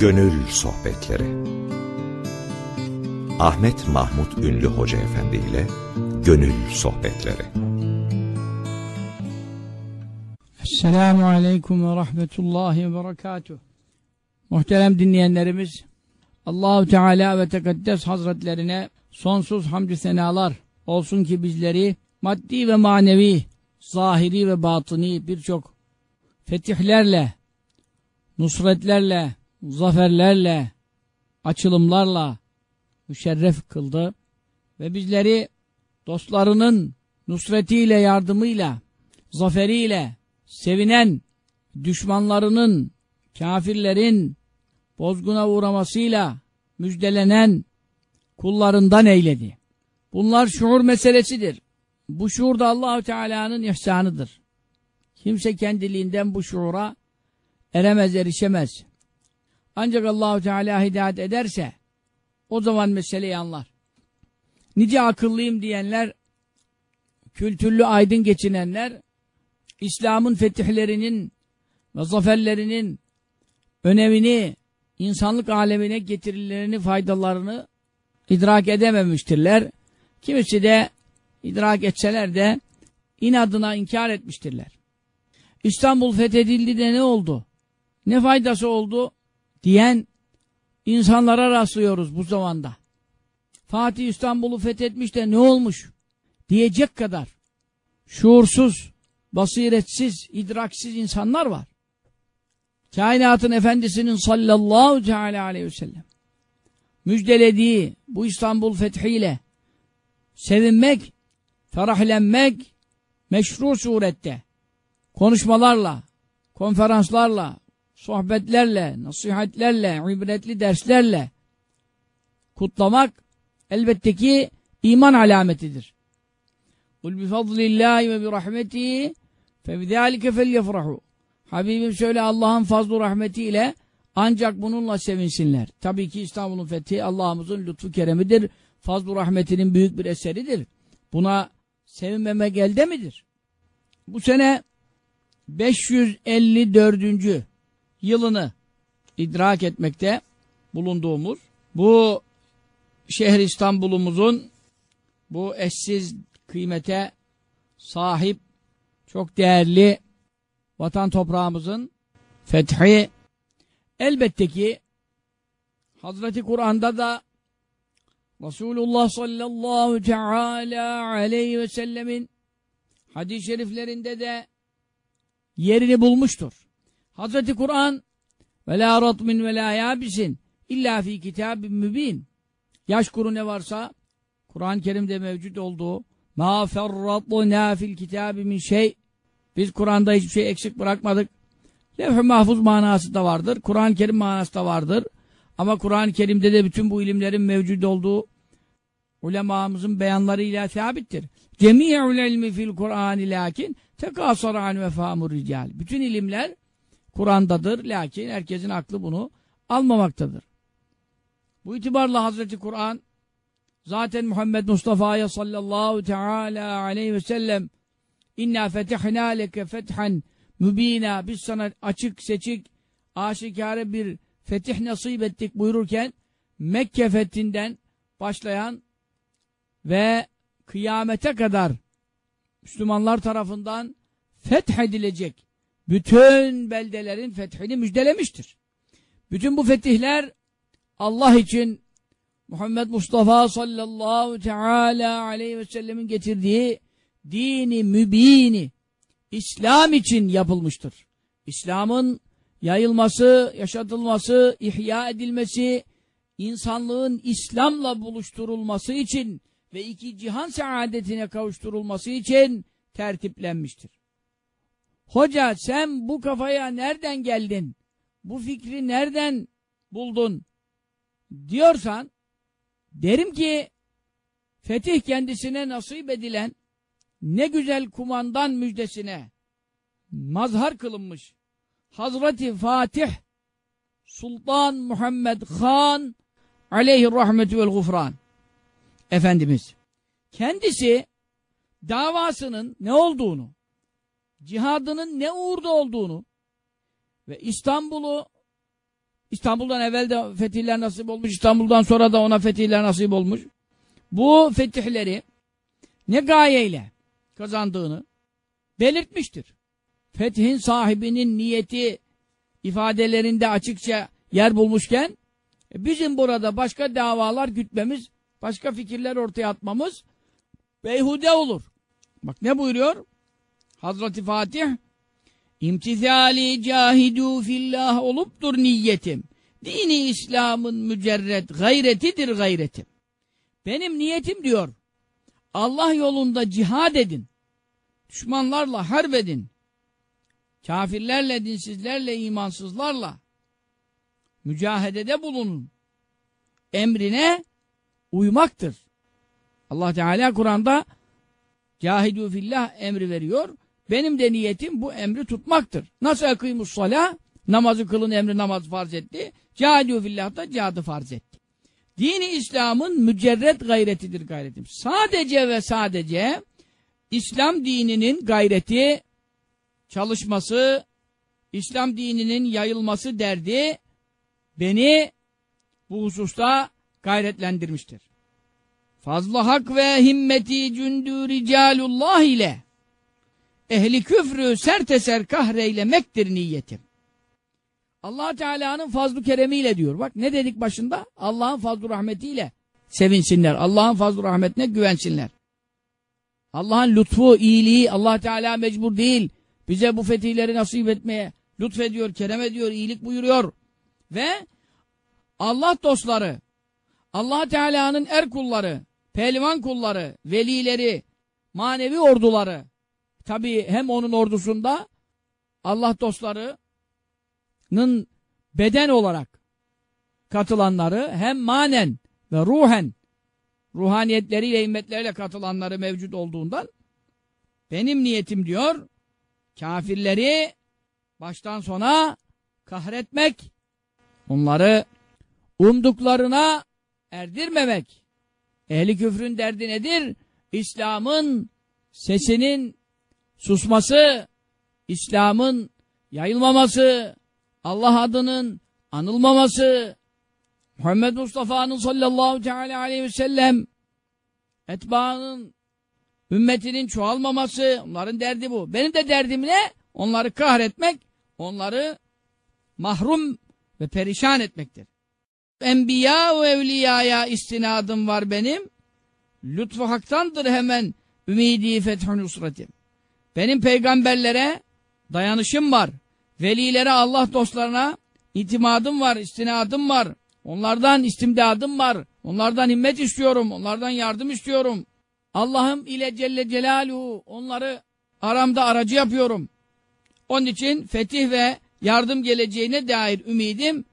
Gönül Sohbetleri Ahmet Mahmut Ünlü Hoca Efendi ile Gönül Sohbetleri Esselamu Aleyküm ve Rahmetullahi ve Berekatuh. Muhterem dinleyenlerimiz, Allahu Teala ve Tekaddes Hazretlerine sonsuz hamdü senalar olsun ki bizleri maddi ve manevi, zahiri ve batını birçok fetihlerle, nusretlerle, zaferlerle, açılımlarla müşerref kıldı ve bizleri dostlarının nusretiyle, yardımıyla, zaferiyle sevinen düşmanlarının, kafirlerin bozguna uğramasıyla müjdelenen kullarından eyledi. Bunlar şuur meselesidir. Bu şuur da Allahu Teala'nın ihsanıdır. Kimse kendiliğinden bu şuura eremez, erişemez. Ancak Allahu Teala hidayet ederse o zaman meseleyi anlar. Nice akıllıyım diyenler, kültürlü aydın geçinenler, İslam'ın fetihlerinin ve zaferlerinin önemini, insanlık alemine getirilerini, faydalarını idrak edememiştirler. Kimisi de idrak etseler de inadına inkar etmiştirler. İstanbul fethedildi de ne oldu? Ne faydası oldu? Diyen insanlara rastlıyoruz bu zamanda. Fatih İstanbul'u fethetmiş de ne olmuş? Diyecek kadar şuursuz, basiretsiz, idraksiz insanlar var. Kainatın efendisinin sallallahu teala aleyhi ve sellem müjdelediği bu İstanbul fethiyle sevinmek, ferahlenmek meşru surette konuşmalarla, konferanslarla, sohbetlerle, nasihatlerle, ibretli derslerle kutlamak elbette ki iman alametidir. Kul bi fadlillahi ve bi rahmetihi fe bizalike felyefrahu. Habibim söyle Allah'ın fazlu rahmetiyle ancak bununla sevinsinler. Tabii ki İstanbul'un fethi Allah'ımızın lütfu keremidir. Fazlu rahmetinin büyük bir eseridir. Buna sevinmemek elde midir? Bu sene 554. yılını idrak etmekte bulunduğumuz bu şehir İstanbul'umuzun bu eşsiz kıymete sahip çok değerli vatan toprağımızın fethi elbette ki Hazreti Kur'an'da da Resulullah sallallahu teala aleyhi ve sellemin hadis-i şeriflerinde de yerini bulmuştur. Hazreti Kur'an ve la ratmin ve la yabisin illa fi kitabin mübin yaş kuru ne varsa Kur'an-ı Kerim'de mevcut olduğu ma ferratna fil kitabi min şey biz Kur'an'da hiçbir şey eksik bırakmadık. Levh-i mahfuz manası da vardır. Kur'an-ı Kerim manası da vardır. Ama Kur'an-ı Kerim'de de bütün bu ilimlerin mevcut olduğu ulemamızın beyanlarıyla sabittir. Cemi'ul ilmi fil Kur'an lakin tekasar an ve famur rical. Bütün ilimler Kur'an'dadır. Lakin herkesin aklı bunu almamaktadır. Bu itibarla Hazreti Kur'an zaten Muhammed Mustafa'ya sallallahu teala aleyhi ve sellem İnna fetihna leke fethan mübina biz sana açık seçik aşikare bir fetih nasip ettik buyururken Mekke fethinden başlayan ve kıyamete kadar Müslümanlar tarafından fethedilecek bütün beldelerin fethini müjdelemiştir. Bütün bu fetihler Allah için Muhammed Mustafa sallallahu teala aleyhi ve sellemin getirdiği dini mübini İslam için yapılmıştır. İslam'ın yayılması, yaşatılması, ihya edilmesi, insanlığın İslam'la buluşturulması için ve iki cihan saadetine kavuşturulması için tertiplenmiştir. Hoca sen bu kafaya nereden geldin? Bu fikri nereden buldun? Diyorsan derim ki fetih kendisine nasip edilen ne güzel kumandan müjdesine mazhar kılınmış Hazreti Fatih Sultan Muhammed Han aleyhi rahmetü vel gufran Efendimiz kendisi davasının ne olduğunu cihadının ne uğurda olduğunu ve İstanbul'u İstanbul'dan evvel de fetihler nasip olmuş, İstanbul'dan sonra da ona fetihler nasip olmuş. Bu fetihleri ne gayeyle kazandığını belirtmiştir. Fethin sahibinin niyeti ifadelerinde açıkça yer bulmuşken e, bizim burada başka davalar gütmemiz, başka fikirler ortaya atmamız beyhude olur. Bak ne buyuruyor? Hazreti Fatih İmtithali cahidu fillah oluptur niyetim. Dini İslam'ın mücerred gayretidir gayretim. Benim niyetim diyor. Allah yolunda cihad edin. Düşmanlarla harp edin. Kafirlerle, dinsizlerle, imansızlarla mücahedede bulunun. Emrine uymaktır. Allah Teala Kur'an'da cahidu fillah emri veriyor. Benim de niyetim bu emri tutmaktır. Nasıl ekıymus salah? Namazı kılın emri namaz farz etti. Cahidu fillah da cihadı farz etti. Dini İslam'ın mücerret gayretidir gayretim. Sadece ve sadece İslam dininin gayreti, çalışması, İslam dininin yayılması derdi beni bu hususta gayretlendirmiştir. Fazla hak ve himmeti cündü ricalullah ile ehli küfrü serteser kahreylemektir niyetim. allah Teala'nın fazlu keremiyle diyor. Bak ne dedik başında? Allah'ın fazlu rahmetiyle sevinsinler. Allah'ın fazlu rahmetine güvensinler. Allah'ın lütfu, iyiliği, allah Teala mecbur değil. Bize bu fetihleri nasip etmeye lütfediyor, kerem ediyor, iyilik buyuruyor. Ve Allah dostları, allah Teala'nın er kulları, pehlivan kulları, velileri, manevi orduları, tabi hem onun ordusunda Allah dostlarının beden olarak katılanları hem manen ve ruhen ruhaniyetleriyle, himmetleriyle katılanları mevcut olduğundan benim niyetim diyor kafirleri baştan sona kahretmek onları umduklarına erdirmemek ehli küfrün derdi nedir? İslam'ın sesinin susması, İslam'ın yayılmaması, Allah adının anılmaması, Muhammed Mustafa'nın sallallahu teala aleyhi ve sellem etbaanın ümmetinin çoğalmaması, onların derdi bu. Benim de derdim ne? Onları kahretmek, onları mahrum ve perişan etmektir. Enbiya ve evliyaya istinadım var benim. Lütfu haktandır hemen ümidi fethü nusretim. Benim peygamberlere dayanışım var. Velilere, Allah dostlarına itimadım var, istinadım var. Onlardan istimdadım var. Onlardan himmet istiyorum. Onlardan yardım istiyorum. Allah'ım ile Celle Celaluhu onları aramda aracı yapıyorum. Onun için fetih ve yardım geleceğine dair ümidim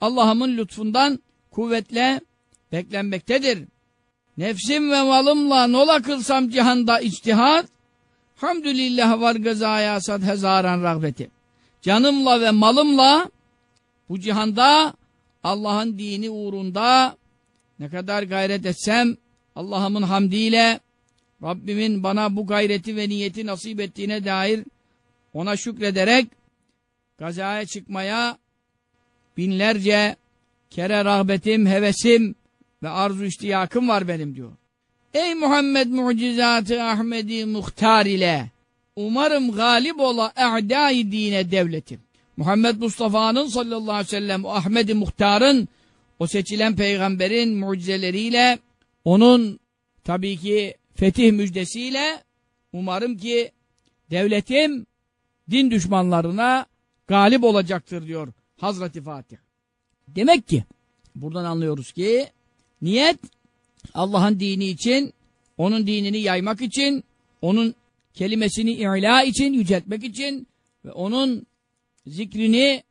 Allah'ımın lütfundan kuvvetle beklenmektedir. Nefsim ve malımla nola kılsam cihanda içtihat, hamdülillah var gazaya sad hezaran rağbeti. Canımla ve malımla bu cihanda Allah'ın dini uğrunda ne kadar gayret etsem Allah'ımın hamdiyle Rabbimin bana bu gayreti ve niyeti nasip ettiğine dair ona şükrederek gazaya çıkmaya binlerce kere rahbetim, hevesim ve arzu iştiyakım var benim diyor. Ey Muhammed mucizatı Ahmedi muhtar ile umarım galip ola e'dai dine devletim. Muhammed Mustafa'nın sallallahu aleyhi ve sellem o Ahmet-i Muhtar'ın o seçilen peygamberin mucizeleriyle onun tabii ki fetih müjdesiyle umarım ki devletim din düşmanlarına galip olacaktır diyor Hazreti Fatih. Demek ki buradan anlıyoruz ki niyet Allah'ın dini için, onun dinini yaymak için, onun kelimesini i'la için, yüceltmek için ve onun zikrini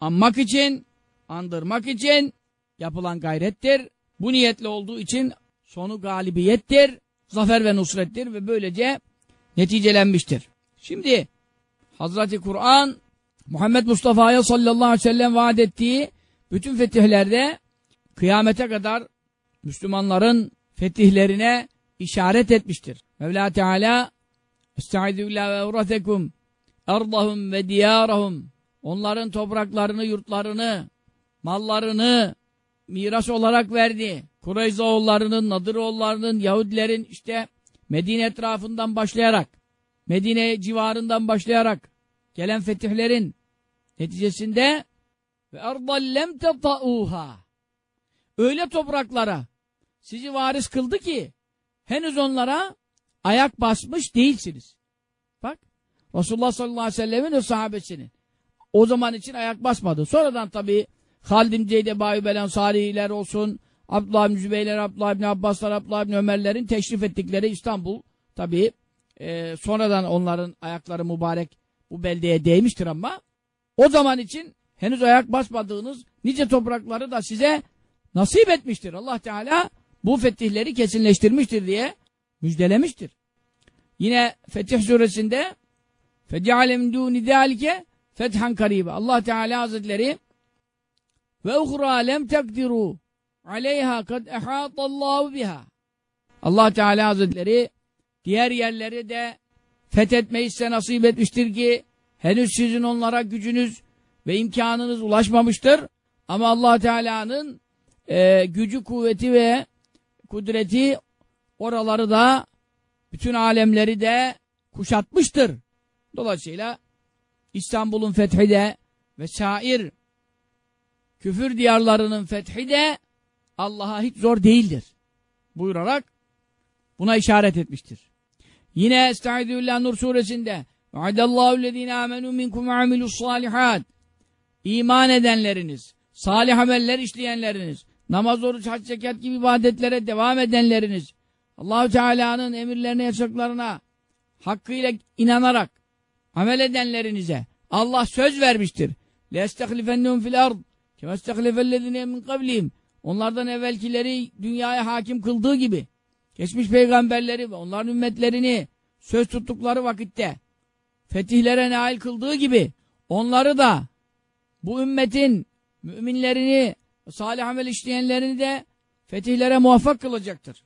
anmak için, andırmak için yapılan gayrettir. Bu niyetle olduğu için sonu galibiyettir, zafer ve nusrettir ve böylece neticelenmiştir. Şimdi Hazreti Kur'an Muhammed Mustafa'ya sallallahu aleyhi ve sellem vaat ettiği bütün fetihlerde kıyamete kadar Müslümanların fetihlerine işaret etmiştir. Mevla Teala Estaizu billah ve uratekum ardahum ve diyarahum onların topraklarını, yurtlarını mallarını miras olarak verdi. Kureyzoğullarının, Nadıroğullarının, Yahudilerin işte Medine etrafından başlayarak, Medine civarından başlayarak gelen fetihlerin neticesinde ve ardal lem tetauha öyle topraklara sizi varis kıldı ki henüz onlara ayak basmış değilsiniz. Bak Resulullah sallallahu aleyhi ve sellemin ve sahabesinin o zaman için ayak basmadı. Sonradan tabii Halid bin Zeyd Ebu Belen Sarihiler olsun, Abdullah bin Zübeyler, Abdullah bin Abbaslar, Abdullah bin Ömerlerin teşrif ettikleri İstanbul tabii e, sonradan onların ayakları mübarek bu beldeye değmiştir ama o zaman için henüz ayak basmadığınız nice toprakları da size nasip etmiştir. Allah Teala bu fetihleri kesinleştirmiştir diye müjdelemiştir. Yine Fetih suresinde فَجَعَلَ مِنْ دُونِ ذَٰلِكَ fethan karibe. Allah Teala Hazretleri ve uhra lem tekdiru aleyha kad ehatallahu biha. Allah Teala Hazretleri diğer yerleri de fethetmeyi size nasip etmiştir ki henüz sizin onlara gücünüz ve imkanınız ulaşmamıştır. Ama Allah Teala'nın e, gücü, kuvveti ve kudreti oraları da bütün alemleri de kuşatmıştır. Dolayısıyla İstanbul'un fethi de ve şair küfür diyarlarının fethi de Allah'a hiç zor değildir. Buyurarak buna işaret etmiştir. Yine Estağfirullah Nur suresinde Vaadallahu lezine amenu minkum ve amilus salihat İman edenleriniz, salih ameller işleyenleriniz, namaz, oruç, hac, zekat gibi ibadetlere devam edenleriniz, Allahu Teala'nın emirlerine, yasaklarına hakkıyla inanarak amel edenlerinize Allah söz vermiştir. لَاَسْتَخْلِفَنَّهُمْ فِي الْاَرْضِ كَمَا اسْتَخْلِفَ الَّذِينَ مِنْ قَبْلِهِمْ Onlardan evvelkileri dünyaya hakim kıldığı gibi geçmiş peygamberleri ve onların ümmetlerini söz tuttukları vakitte fetihlere nail kıldığı gibi onları da bu ümmetin müminlerini salih amel işleyenlerini de fetihlere muvaffak kılacaktır.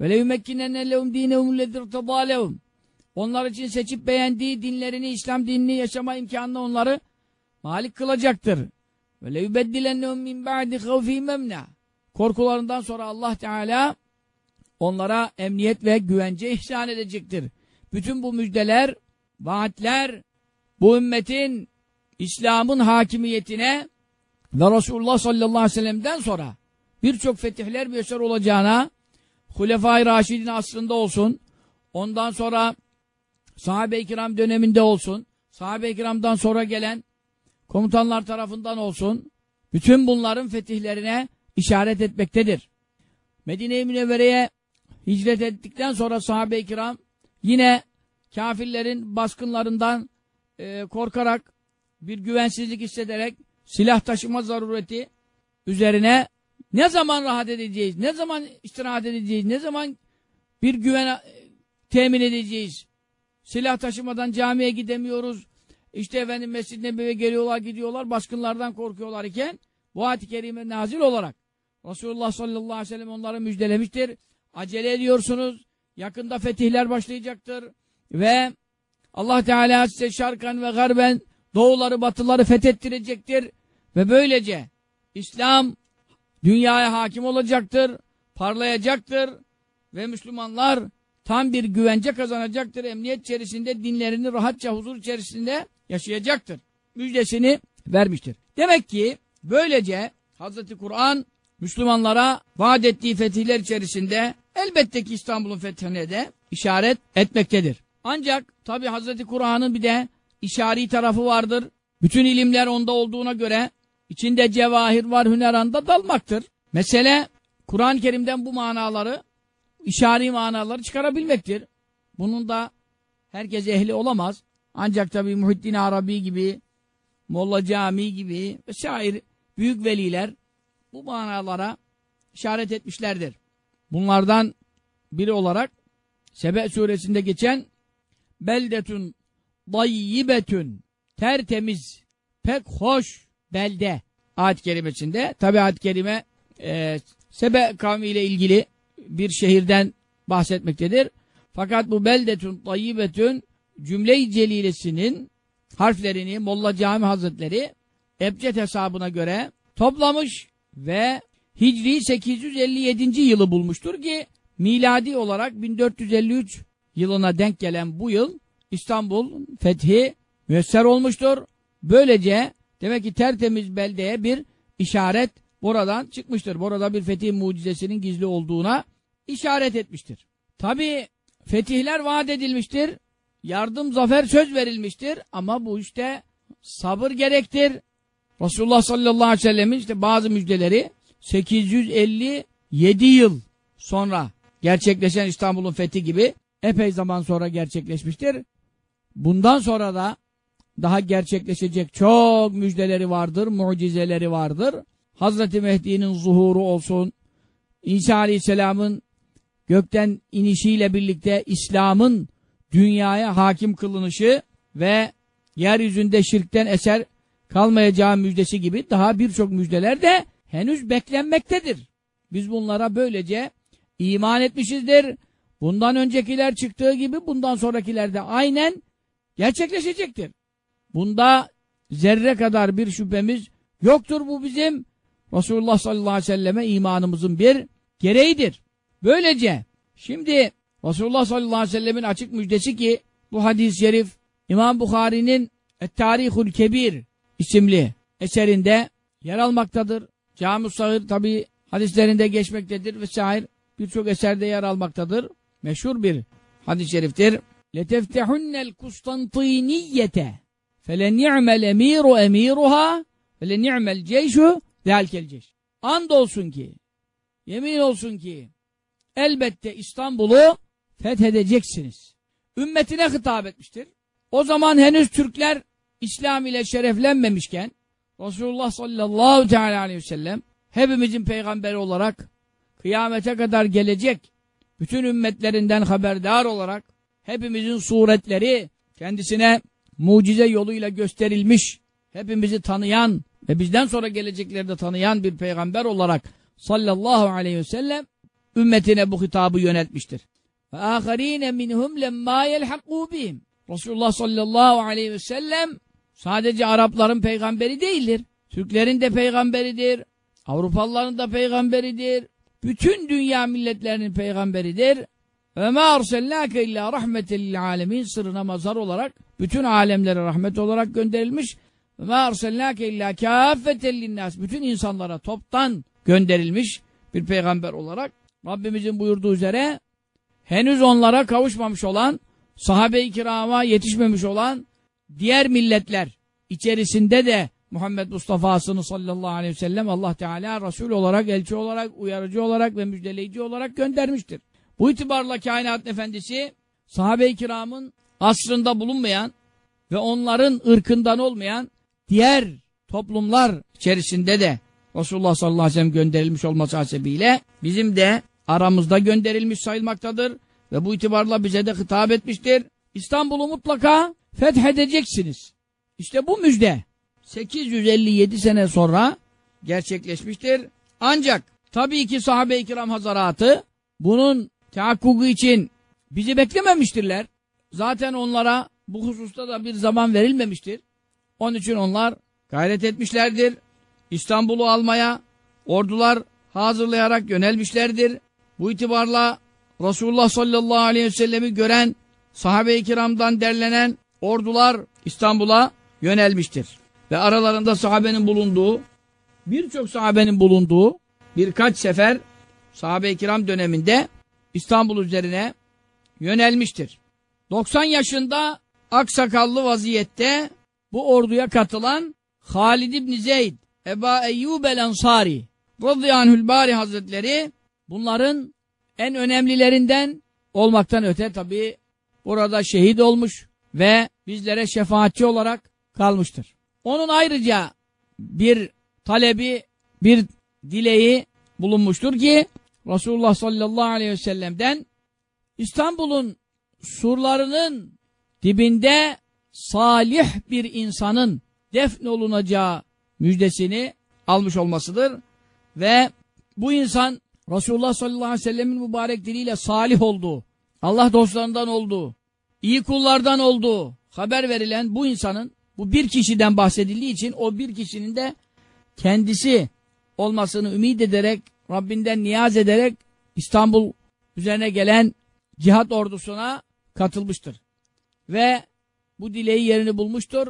Ve leyumekkinenne lehum dinehum ledir tadalehum onlar için seçip beğendiği dinlerini, İslam dinini yaşama imkanını onları malik kılacaktır. Ve leyubeddilennehum min ba'di havfî memnâ. Korkularından sonra Allah Teala onlara emniyet ve güvence ihsan edecektir. Bütün bu müjdeler, vaatler bu ümmetin İslam'ın hakimiyetine ve Resulullah sallallahu aleyhi ve sellem'den sonra birçok fetihler müyesser olacağına Hulefai Raşidin asrında olsun, ondan sonra sahabe-i kiram döneminde olsun, sahabe-i kiramdan sonra gelen komutanlar tarafından olsun, bütün bunların fetihlerine işaret etmektedir. Medine-i Münevvere'ye hicret ettikten sonra sahabe-i kiram yine kafirlerin baskınlarından e, korkarak bir güvensizlik hissederek silah taşıma zarureti üzerine ne zaman rahat edeceğiz, ne zaman istirahat edeceğiz, ne zaman bir güven e, temin edeceğiz Silah taşımadan camiye gidemiyoruz. İşte efendim Mescid-i geliyorlar gidiyorlar baskınlardan korkuyorlar iken bu ayet-i kerime nazil olarak Resulullah sallallahu aleyhi ve sellem onları müjdelemiştir. Acele ediyorsunuz. Yakında fetihler başlayacaktır. Ve Allah Teala size şarkan ve garben doğuları batıları fethettirecektir. Ve böylece İslam dünyaya hakim olacaktır, parlayacaktır ve Müslümanlar tam bir güvence kazanacaktır. Emniyet içerisinde dinlerini rahatça huzur içerisinde yaşayacaktır. Müjdesini vermiştir. Demek ki böylece Hazreti Kur'an Müslümanlara vaat ettiği fetihler içerisinde elbette ki İstanbul'un fethine de işaret etmektedir. Ancak tabi Hazreti Kur'an'ın bir de işari tarafı vardır. Bütün ilimler onda olduğuna göre içinde cevahir var hüneranda dalmaktır. Mesele Kur'an-ı Kerim'den bu manaları işari manaları çıkarabilmektir. Bunun da herkes ehli olamaz. Ancak tabi Muhiddin Arabi gibi, Molla Cami gibi ve şair büyük veliler bu manalara işaret etmişlerdir. Bunlardan biri olarak Sebe suresinde geçen beldetun dayyibetün tertemiz pek hoş belde ayet kerimesinde tabi ayet kerime e, Sebe kavmiyle ilgili bir şehirden bahsetmektedir. Fakat bu beldetün tayyibetün cümle-i celilesinin harflerini Molla Cami Hazretleri Ebced hesabına göre toplamış ve Hicri 857. yılı bulmuştur ki miladi olarak 1453 yılına denk gelen bu yıl İstanbul fethi müesser olmuştur. Böylece demek ki tertemiz beldeye bir işaret buradan çıkmıştır. Burada bir fetih mucizesinin gizli olduğuna işaret etmiştir. Tabi fetihler vaat edilmiştir. Yardım, zafer söz verilmiştir. Ama bu işte sabır gerektir. Resulullah sallallahu aleyhi ve sellemin işte bazı müjdeleri 857 yıl sonra gerçekleşen İstanbul'un fethi gibi epey zaman sonra gerçekleşmiştir. Bundan sonra da daha gerçekleşecek çok müjdeleri vardır, mucizeleri vardır. Hazreti Mehdi'nin zuhuru olsun, İsa Aleyhisselam'ın gökten inişiyle birlikte İslam'ın dünyaya hakim kılınışı ve yeryüzünde şirkten eser kalmayacağı müjdesi gibi daha birçok müjdeler de henüz beklenmektedir. Biz bunlara böylece iman etmişizdir. Bundan öncekiler çıktığı gibi bundan sonrakiler de aynen gerçekleşecektir. Bunda zerre kadar bir şüphemiz yoktur. Bu bizim Resulullah sallallahu aleyhi ve selleme imanımızın bir gereğidir. Böylece şimdi Resulullah sallallahu aleyhi ve sellemin açık müjdesi ki bu hadis-i şerif İmam Bukhari'nin Et-Tarihul Kebir isimli eserinde yer almaktadır. Cami-ı Sahir tabi hadislerinde geçmektedir vesaire birçok eserde yer almaktadır. Meşhur bir hadis-i şeriftir. لَتَفْتَحُنَّ الْكُسْطَنْطِينِيَّةَ فَلَنِعْمَ الْاَم۪يرُ اَم۪يرُهَا وَلَنِعْمَ الْجَيْشُ ذَلْكَ الْجَيْشُ And olsun ki, yemin olsun ki, elbette İstanbul'u fethedeceksiniz. Ümmetine hitap etmiştir. O zaman henüz Türkler İslam ile şereflenmemişken, Resulullah sallallahu teala aleyhi ve sellem hepimizin peygamberi olarak kıyamete kadar gelecek bütün ümmetlerinden haberdar olarak hepimizin suretleri kendisine mucize yoluyla gösterilmiş, hepimizi tanıyan ve bizden sonra gelecekleri de tanıyan bir peygamber olarak sallallahu aleyhi ve sellem ümmetine bu hitabı yöneltmiştir. Âherîne minhum lemmâ yelhakû bihim. Resulullah sallallahu aleyhi ve sellem sadece Arapların peygamberi değildir. Türklerin de peygamberidir. Avrupalıların da peygamberidir. Bütün dünya milletlerinin peygamberidir. Ve ma arsalnake illa rahmeten alemin sırrına mazhar olarak bütün alemlere rahmet olarak gönderilmiş. Ve ma arsalnake illa kâffeten linnas bütün insanlara toptan gönderilmiş bir peygamber olarak Rabbimizin buyurduğu üzere henüz onlara kavuşmamış olan sahabe-i kirama yetişmemiş olan diğer milletler içerisinde de Muhammed Mustafa'sını sallallahu aleyhi ve sellem Allah Teala Resul olarak, elçi olarak, uyarıcı olarak ve müjdeleyici olarak göndermiştir. Bu itibarla kainat efendisi sahabe-i kiramın asrında bulunmayan ve onların ırkından olmayan diğer toplumlar içerisinde de Resulullah sallallahu aleyhi ve sellem gönderilmiş olması hasebiyle bizim de aramızda gönderilmiş sayılmaktadır ve bu itibarla bize de hitap etmiştir. İstanbul'u mutlaka fethedeceksiniz. İşte bu müjde 857 sene sonra gerçekleşmiştir. Ancak tabii ki sahabe-i kiram hazaratı bunun tahakkuku için bizi beklememiştirler. Zaten onlara bu hususta da bir zaman verilmemiştir. Onun için onlar gayret etmişlerdir. İstanbul'u almaya ordular hazırlayarak yönelmişlerdir. Bu itibarla Resulullah sallallahu aleyhi ve sellemi gören sahabe-i kiramdan derlenen ordular İstanbul'a yönelmiştir. Ve aralarında sahabenin bulunduğu, birçok sahabenin bulunduğu birkaç sefer sahabe-i kiram döneminde İstanbul üzerine yönelmiştir. 90 yaşında aksakallı vaziyette bu orduya katılan Halid İbni Zeyd, Eba Eyyub el-Ansari, Radıyânhül Bari Hazretleri bunların en önemlilerinden olmaktan öte tabi burada şehit olmuş ve bizlere şefaatçi olarak kalmıştır. Onun ayrıca bir talebi, bir dileği bulunmuştur ki Resulullah sallallahu aleyhi ve sellem'den İstanbul'un surlarının dibinde salih bir insanın defnolunacağı müjdesini almış olmasıdır. Ve bu insan Resulullah sallallahu aleyhi ve sellemin mübarek diliyle salih olduğu, Allah dostlarından olduğu, iyi kullardan olduğu haber verilen bu insanın, bu bir kişiden bahsedildiği için o bir kişinin de kendisi olmasını ümit ederek, Rabbinden niyaz ederek İstanbul üzerine gelen cihat ordusuna katılmıştır. Ve bu dileği yerini bulmuştur.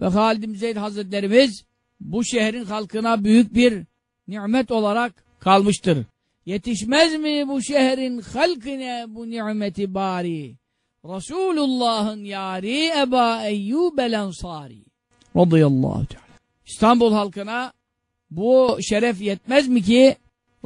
Ve Halid bin Zeyd Hazretlerimiz bu şehrin halkına büyük bir nimet olarak kalmıştır. Yetişmez mi bu şehrin halkine bu nimeti bari? Resulullah'ın yari Eba Eyyub el Ensari. Radıyallahu teala. İstanbul halkına bu şeref yetmez mi ki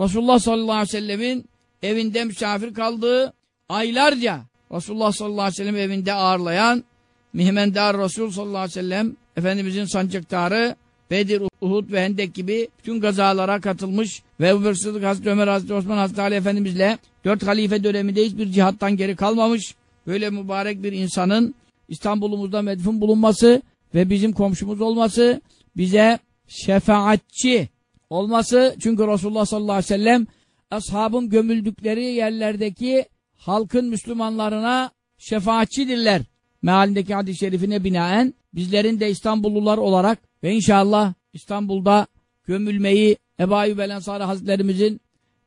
Resulullah sallallahu aleyhi ve sellemin evinde misafir kaldığı aylarca Resulullah sallallahu aleyhi ve sellem evinde ağırlayan Mihmendar Resul sallallahu aleyhi ve sellem Efendimizin sancaktarı Bedir, Uhud ve Hendek gibi bütün gazalara katılmış ve Ebu Sıddık Hazreti Ömer Hazreti Osman Hazreti Ali Efendimizle dört halife döneminde hiçbir cihattan geri kalmamış. Böyle mübarek bir insanın İstanbul'umuzda medfun bulunması ve bizim komşumuz olması bize şefaatçi olması. Çünkü Resulullah sallallahu aleyhi ve sellem ashabın gömüldükleri yerlerdeki halkın Müslümanlarına şefaatçidirler. Mealindeki hadis-i şerifine binaen bizlerin de İstanbullular olarak ve inşallah İstanbul'da gömülmeyi Ebu Ayyub el Ensari Hazretlerimizin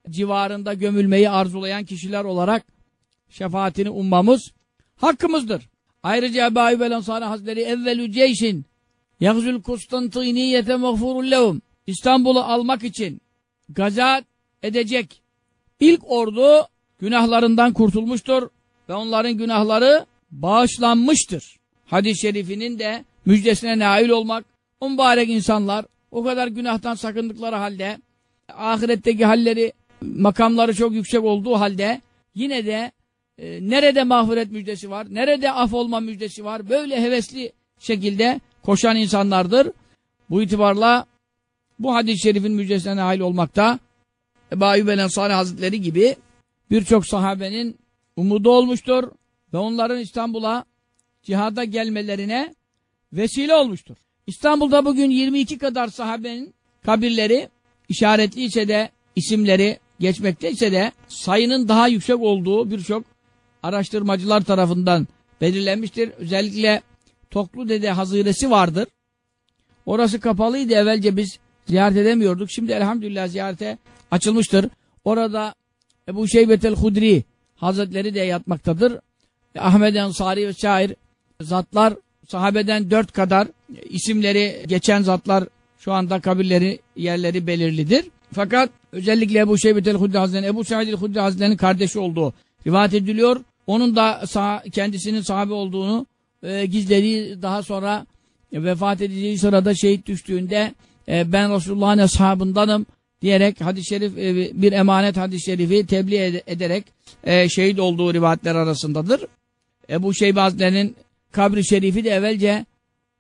civarında gömülmeyi arzulayan kişiler olarak şefaatini ummamız hakkımızdır. Ayrıca Ebu Ayyub el Ensari Hazretleri evvelü ceyşin yagzül Konstantiniyete mağfurul İstanbul'u almak için gazat edecek ilk ordu günahlarından kurtulmuştur ve onların günahları bağışlanmıştır. Hadis-i şerifinin de müjdesine nail olmak, o mübarek insanlar o kadar günahtan sakındıkları halde, ahiretteki halleri, makamları çok yüksek olduğu halde, yine de e, nerede mağfiret müjdesi var, nerede af olma müjdesi var, böyle hevesli şekilde koşan insanlardır. Bu itibarla bu hadis-i şerifin müjdesine nail olmakta, Ebu Ayyub Ensari Hazretleri gibi birçok sahabenin umudu olmuştur ve onların İstanbul'a cihada gelmelerine vesile olmuştur. İstanbul'da bugün 22 kadar sahabenin kabirleri işaretli ise de isimleri geçmekte ise de sayının daha yüksek olduğu birçok araştırmacılar tarafından belirlenmiştir. Özellikle Toklu Dede Haziresi vardır. Orası kapalıydı evvelce biz ziyaret edemiyorduk. Şimdi elhamdülillah ziyarete açılmıştır. Orada Ebu Şeybetel Hudri Hazretleri de yatmaktadır. Ahmet Ensari ve şair zatlar sahabeden dört kadar isimleri geçen zatlar şu anda kabirleri yerleri belirlidir. Fakat özellikle Ebu Şeybetel Hudri Hazretleri, Ebu Said Hudri Hazretleri'nin kardeşi olduğu rivayet ediliyor. Onun da sah kendisinin sahabe olduğunu e, gizlediği daha sonra e, vefat edeceği sırada şehit düştüğünde e, ben Resulullah'ın ashabındanım diyerek hadis-i şerif e, bir emanet hadis-i şerifi tebliğ ed ederek e, şehit olduğu rivayetler arasındadır. Ebu Şeybe Hazretleri'nin kabri şerifi de evvelce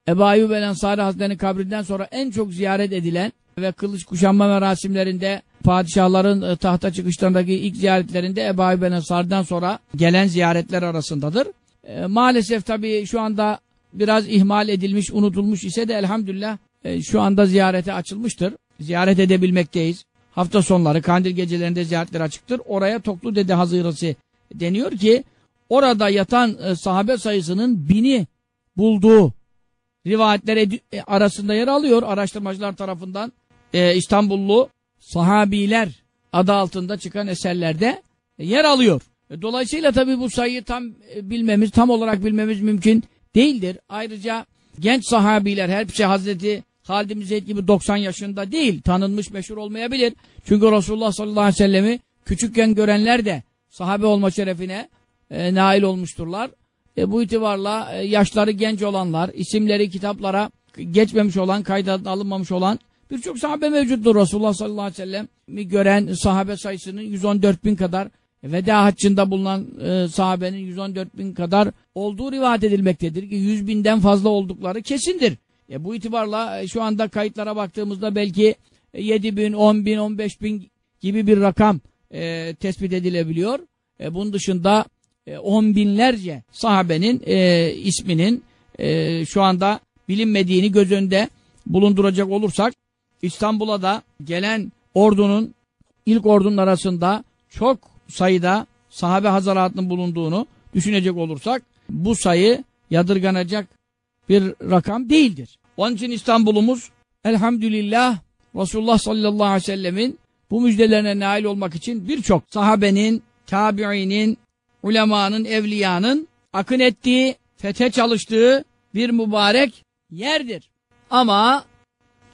Ebu Ayyub el Ensari Hazretleri'nin kabrinden sonra en çok ziyaret edilen ve kılıç kuşanma merasimlerinde padişahların e, tahta çıkışlarındaki ilk ziyaretlerinde Ebu Ayyub el Ensari'den sonra gelen ziyaretler arasındadır. E, maalesef tabii şu anda biraz ihmal edilmiş, unutulmuş ise de elhamdülillah e, şu anda ziyarete açılmıştır. Ziyaret edebilmekteyiz. Hafta sonları, kandil gecelerinde ziyaretler açıktır. Oraya Toklu Dede Hazırası deniyor ki orada yatan e, sahabe sayısının bini bulduğu rivayetler e, arasında yer alıyor araştırmacılar tarafından. E, İstanbullu sahabiler adı altında çıkan eserlerde e, yer alıyor. Dolayısıyla tabii bu sayıyı tam bilmemiz, tam olarak bilmemiz mümkün değildir. Ayrıca genç sahabiler, hepsi Hazreti Halid bin Zeyd gibi 90 yaşında değil, tanınmış, meşhur olmayabilir. Çünkü Resulullah sallallahu aleyhi ve sellemi küçükken görenler de sahabe olma şerefine e, nail olmuşturlar. E, bu itibarla e, yaşları genç olanlar, isimleri kitaplara geçmemiş olan, kayda alınmamış olan birçok sahabe mevcuttur. Resulullah sallallahu aleyhi ve sellem gören sahabe sayısının 114 bin kadar veda haccında bulunan e, sahabenin 114 bin kadar olduğu rivayet edilmektedir ki 100 binden fazla oldukları kesindir. E, bu itibarla e, şu anda kayıtlara baktığımızda belki 7 bin, 10 bin, 15 bin gibi bir rakam e, tespit edilebiliyor. E, bunun dışında e, on binlerce sahabenin e, isminin e, şu anda bilinmediğini göz önünde bulunduracak olursak İstanbul'a da gelen ordunun ilk ordunun arasında çok sayıda sahabe hazaratının bulunduğunu düşünecek olursak bu sayı yadırganacak bir rakam değildir. Onun için İstanbul'umuz elhamdülillah Resulullah sallallahu aleyhi ve sellemin bu müjdelerine nail olmak için birçok sahabenin, tabiinin, ulemanın, evliyanın akın ettiği, fethe çalıştığı bir mübarek yerdir. Ama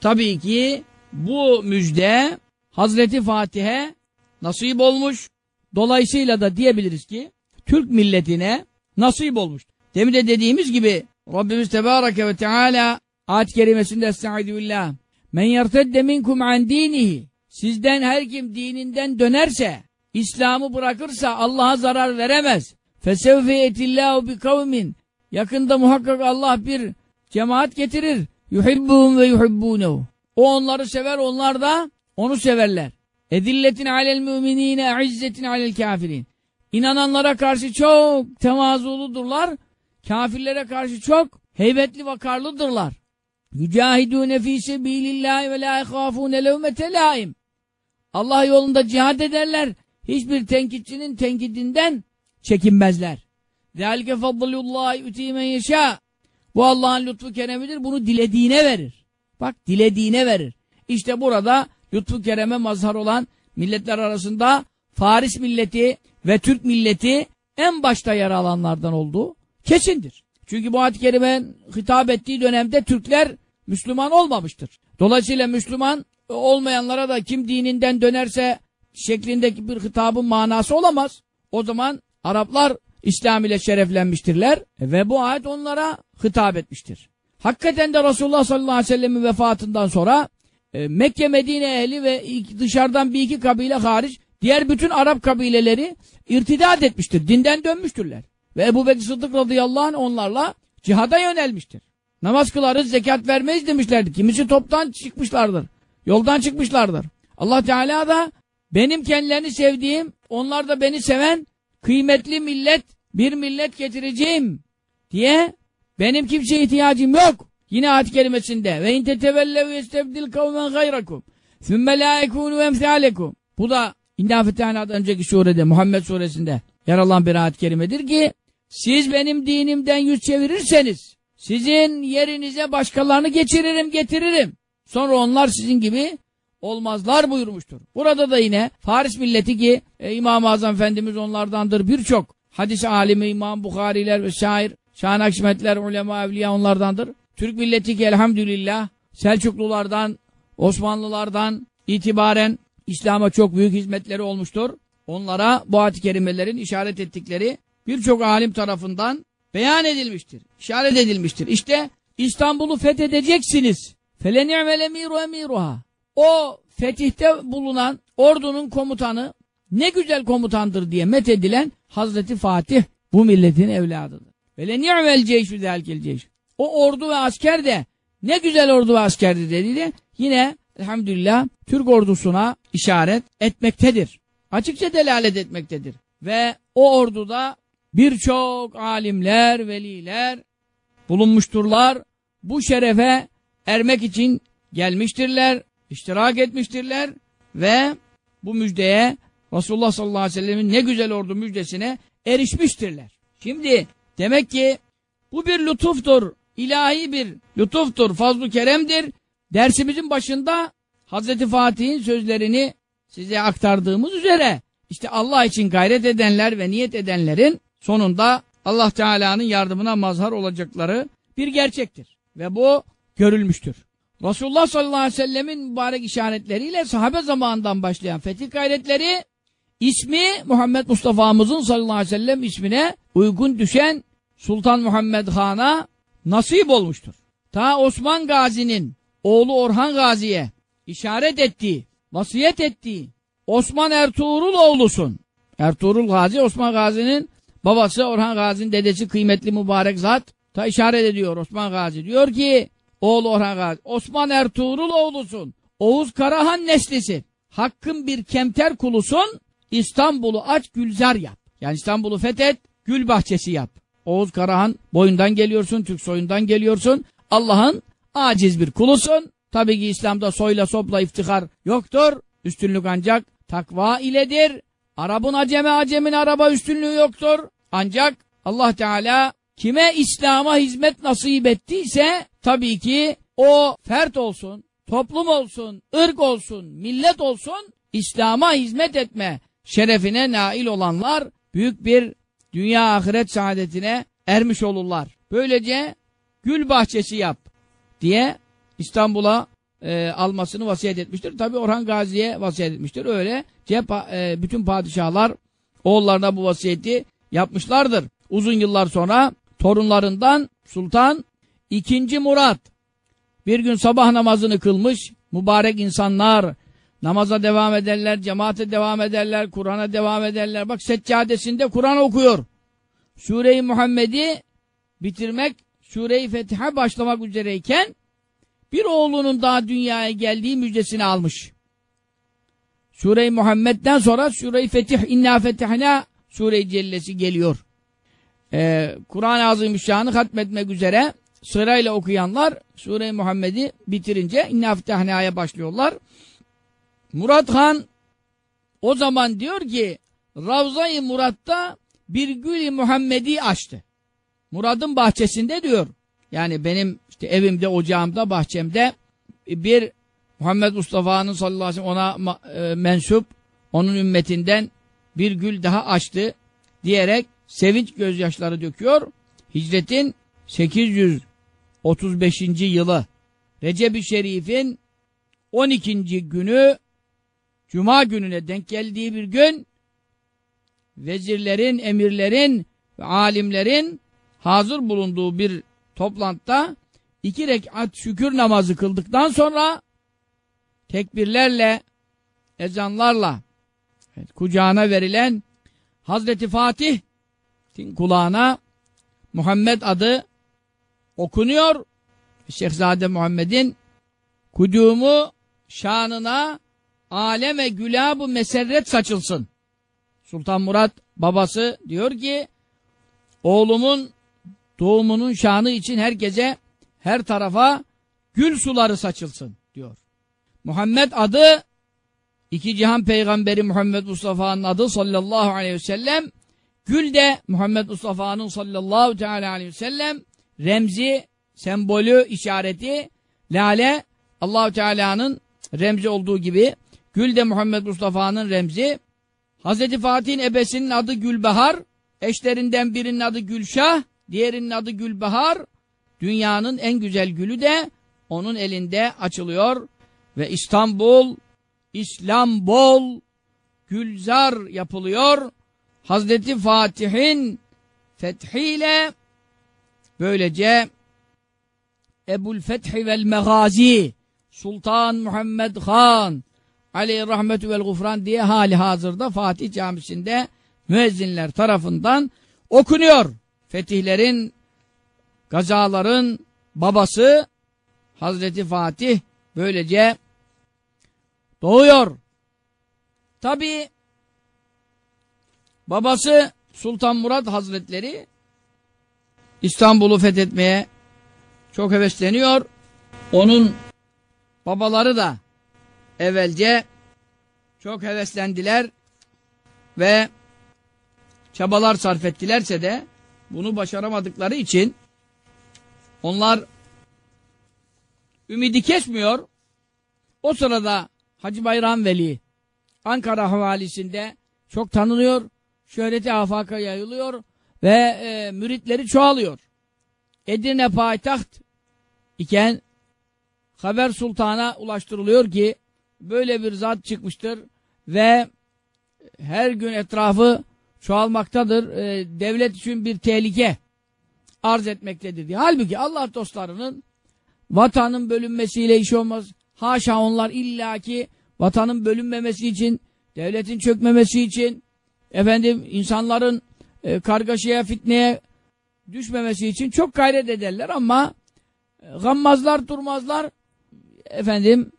tabii ki bu müjde Hazreti Fatih'e nasip olmuş. Dolayısıyla da diyebiliriz ki Türk milletine nasip olmuş. Demin de dediğimiz gibi Rabbimiz Tebareke ve Teala ayet-i kerimesinde Estaizu billah Men yertedde minkum an dinihi Sizden her kim dininden dönerse İslam'ı bırakırsa Allah'a zarar veremez. Fesevfe yetillahu bi kavmin Yakında muhakkak Allah bir cemaat getirir. Yuhibbuhum ve yuhibbunehu. O onları sever, onlar da onu severler. Edilletin alel müminine, izzetin alel kafirin. İnananlara karşı çok temazuludurlar. Kafirlere karşı çok heybetli vakarlıdırlar. Yücahidûne fî sebîlillâhi ve lâ ehâfûne levmete lâim. Allah yolunda cihad ederler. Hiçbir tenkitçinin tenkidinden çekinmezler. Zâlike fadlullâhi ütîmen yeşâ. Bu Allah'ın lütfu keremidir. Bunu dilediğine verir. Bak dilediğine verir. İşte burada lütfu kereme mazhar olan milletler arasında Faris milleti ve Türk milleti en başta yer alanlardan olduğu kesindir. Çünkü bu ad-i kerime hitap ettiği dönemde Türkler Müslüman olmamıştır. Dolayısıyla Müslüman olmayanlara da kim dininden dönerse şeklindeki bir hitabın manası olamaz. O zaman Araplar İslam ile şereflenmiştirler ve bu ayet onlara hitap etmiştir. Hakikaten de Resulullah sallallahu aleyhi ve sellemin vefatından sonra e, Mekke Medine ehli ve dışarıdan bir iki kabile hariç diğer bütün Arap kabileleri irtidat etmiştir. Dinden dönmüştürler. Ve Ebu Bekir Sıddık radıyallahu anh onlarla cihada yönelmiştir. Namaz kılarız, zekat vermeyiz demişlerdi. Kimisi toptan çıkmışlardır. Yoldan çıkmışlardır. Allah Teala da benim kendilerini sevdiğim, onlar da beni seven kıymetli millet, bir millet getireceğim diye benim kimseye ihtiyacım yok. Yine ayet kelimesinde ve in tetevellev yestebdil kavmen gayrakum sümme la ekunu emsalekum. Bu da İnna Fetihana'dan önceki surede Muhammed suresinde yer alan bir ayet kerimedir ki siz benim dinimden yüz çevirirseniz sizin yerinize başkalarını geçiririm getiririm. Sonra onlar sizin gibi olmazlar buyurmuştur. Burada da yine Faris milleti ki e, İmam-ı Azam Efendimiz onlardandır birçok hadis alimi İmam Bukhariler ve şair Şahan Akşimetler, ulema, evliya onlardandır. Türk milleti ki elhamdülillah Selçuklulardan, Osmanlılardan itibaren İslam'a çok büyük hizmetleri olmuştur. Onlara bu ayet-i kerimelerin işaret ettikleri birçok alim tarafından beyan edilmiştir. İşaret edilmiştir. İşte İstanbul'u fethedeceksiniz. فَلَنِعْمَ الْاَمِيرُ اَمِيرُهَا O fetihte bulunan ordunun komutanı ne güzel komutandır diye methedilen Hazreti Fatih bu milletin evladıdır. وَلَنِعْمَ الْجَيْشُ ذَلْكَ الْجَيْشُ O ordu ve asker de ne güzel ordu ve askerdi dediğinde yine elhamdülillah Türk ordusuna işaret etmektedir. Açıkça delalet etmektedir. Ve o orduda birçok alimler, veliler bulunmuşturlar. Bu şerefe ermek için gelmiştirler, iştirak etmiştirler ve bu müjdeye Resulullah sallallahu aleyhi ve sellemin ne güzel ordu müjdesine erişmiştirler. Şimdi demek ki bu bir lütuftur, ilahi bir lütuftur, fazlu keremdir. Dersimizin başında Hazreti Fatih'in sözlerini size aktardığımız üzere işte Allah için gayret edenler ve niyet edenlerin sonunda Allah Teala'nın yardımına mazhar olacakları bir gerçektir. Ve bu görülmüştür. Resulullah sallallahu aleyhi ve sellemin mübarek işaretleriyle sahabe zamanından başlayan fetih gayretleri ismi Muhammed Mustafa'mızın sallallahu aleyhi ve sellem ismine uygun düşen Sultan Muhammed Han'a nasip olmuştur. Ta Osman Gazi'nin oğlu Orhan Gazi'ye işaret ettiği, vasiyet ettiği Osman Ertuğrul oğlusun. Ertuğrul Gazi Osman Gazi'nin babası Orhan Gazi'nin dedesi kıymetli mübarek zat ta işaret ediyor Osman Gazi. Diyor ki oğlu Orhan Gazi Osman Ertuğrul oğlusun. Oğuz Karahan neslisin. Hakkın bir kemter kulusun. İstanbul'u aç gülzar yap. Yani İstanbul'u fethet gül bahçesi yap. Oğuz Karahan boyundan geliyorsun, Türk soyundan geliyorsun. Allah'ın aciz bir kulusun. Tabii ki İslam'da soyla sopla iftihar yoktur. Üstünlük ancak takva iledir. Arap'ın aceme acemin araba üstünlüğü yoktur. Ancak Allah Teala kime İslam'a hizmet nasip ettiyse tabii ki o fert olsun, toplum olsun, ırk olsun, millet olsun, İslam'a hizmet etme şerefine nail olanlar büyük bir dünya ahiret saadetine ermiş olurlar. Böylece gül bahçesi yap diye İstanbul'a e, almasını vasiyet etmiştir. Tabi Orhan Gazi'ye vasiyet etmiştir. Öyle cep, e, bütün padişahlar oğullarına bu vasiyeti yapmışlardır. Uzun yıllar sonra torunlarından Sultan II. Murat bir gün sabah namazını kılmış mübarek insanlar namaza devam ederler, cemaate devam ederler, Kur'an'a devam ederler. Bak seccadesinde Kur'an okuyor. Sure-i Muhammed'i bitirmek, Sure-i Fetih'e başlamak üzereyken bir oğlunun daha dünyaya geldiği müjdesini almış. Sure-i Muhammed'den sonra Sure-i Fetih, İnna Fetihna Sure-i Cellesi geliyor. Ee, Kur'an-ı Azimüşşan'ı hatmetmek üzere sırayla okuyanlar Sure-i Muhammed'i bitirince İnna Fetihna'ya başlıyorlar. Murat Han o zaman diyor ki Ravza-i Murat'ta bir gül Muhammed'i açtı. Murad'ın bahçesinde diyor. Yani benim işte evimde, ocağımda, bahçemde bir Muhammed Mustafa'nın sallallahu aleyhi ve sellem ona e, mensup, onun ümmetinden bir gül daha açtı diyerek sevinç gözyaşları döküyor. Hicretin 835. yılı Recep-i Şerif'in 12. günü Cuma gününe denk geldiği bir gün vezirlerin, emirlerin ve alimlerin hazır bulunduğu bir toplantıda iki rekat şükür namazı kıldıktan sonra tekbirlerle, ezanlarla evet, kucağına verilen Hazreti Fatih'in kulağına Muhammed adı okunuyor. Şehzade Muhammed'in kudumu şanına aleme gülabı meserret saçılsın. Sultan Murat babası diyor ki oğlumun doğumunun şanı için herkese her tarafa gül suları saçılsın diyor. Muhammed adı iki cihan peygamberi Muhammed Mustafa'nın adı sallallahu aleyhi ve sellem. Gül de Muhammed Mustafa'nın sallallahu teala aleyhi ve sellem. Remzi, sembolü, işareti lale Allahu Teala'nın remzi olduğu gibi gül de Muhammed Mustafa'nın remzi. Hazreti Fatih'in ebesinin adı Gülbahar eşlerinden birinin adı Gülşah diğerinin adı Gülbahar dünyanın en güzel gülü de onun elinde açılıyor ve İstanbul İslam bol gülzar yapılıyor. Hazreti Fatih'in fethiyle böylece Ebul Fethi vel Megazi Sultan Muhammed Han aleyhi rahmetü vel gufran diye hali hazırda Fatih Camisi'nde müezzinler tarafından okunuyor. Fetihlerin, gazaların babası Hazreti Fatih böylece doğuyor. Tabi babası Sultan Murat Hazretleri İstanbul'u fethetmeye çok hevesleniyor. Onun babaları da evvelce çok heveslendiler ve çabalar sarf ettilerse de bunu başaramadıkları için onlar ümidi kesmiyor. O sırada Hacı Bayram Veli Ankara havalisinde çok tanınıyor. Şöhreti afaka yayılıyor ve e, müritleri çoğalıyor. Edirne payitaht iken haber sultana ulaştırılıyor ki böyle bir zat çıkmıştır ve her gün etrafı çoğalmaktadır. E, devlet için bir tehlike arz etmektedir diye. Halbuki Allah dostlarının vatanın bölünmesiyle iş olmaz. Haşa onlar illaki vatanın bölünmemesi için, devletin çökmemesi için, efendim insanların e, kargaşaya, fitneye düşmemesi için çok gayret ederler ama e, gammazlar, durmazlar, efendim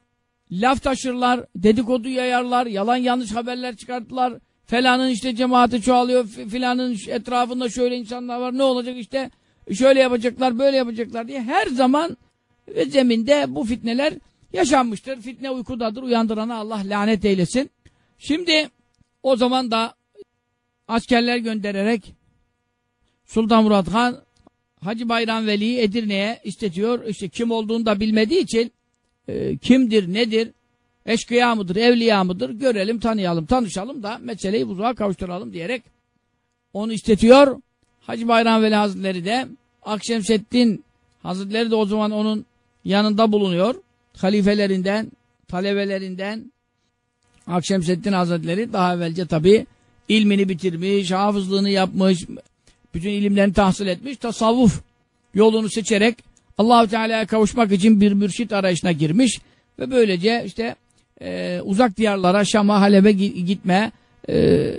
laf taşırlar, dedikodu yayarlar, yalan yanlış haberler çıkarttılar. Felanın işte cemaati çoğalıyor, filanın etrafında şöyle insanlar var, ne olacak işte, şöyle yapacaklar, böyle yapacaklar diye her zaman ve zeminde bu fitneler yaşanmıştır. Fitne uykudadır, uyandırana Allah lanet eylesin. Şimdi o zaman da askerler göndererek Sultan Murat Han Hacı Bayram Veli'yi Edirne'ye istetiyor. İşte kim olduğunu da bilmediği için e, kimdir, nedir, eşkıya mıdır, evliya mıdır görelim, tanıyalım, tanışalım da meseleyi buzuğa kavuşturalım diyerek onu istetiyor. Hacı Bayram Veli Hazretleri de Akşemseddin Hazretleri de o zaman onun yanında bulunuyor. Halifelerinden, talebelerinden Akşemseddin Hazretleri daha evvelce tabi ilmini bitirmiş, hafızlığını yapmış, bütün ilimlerini tahsil etmiş, tasavvuf yolunu seçerek Allahu Teala'ya kavuşmak için bir mürşit arayışına girmiş ve böylece işte e, uzak diyarlara, Şam'a, Halep'e gitme e,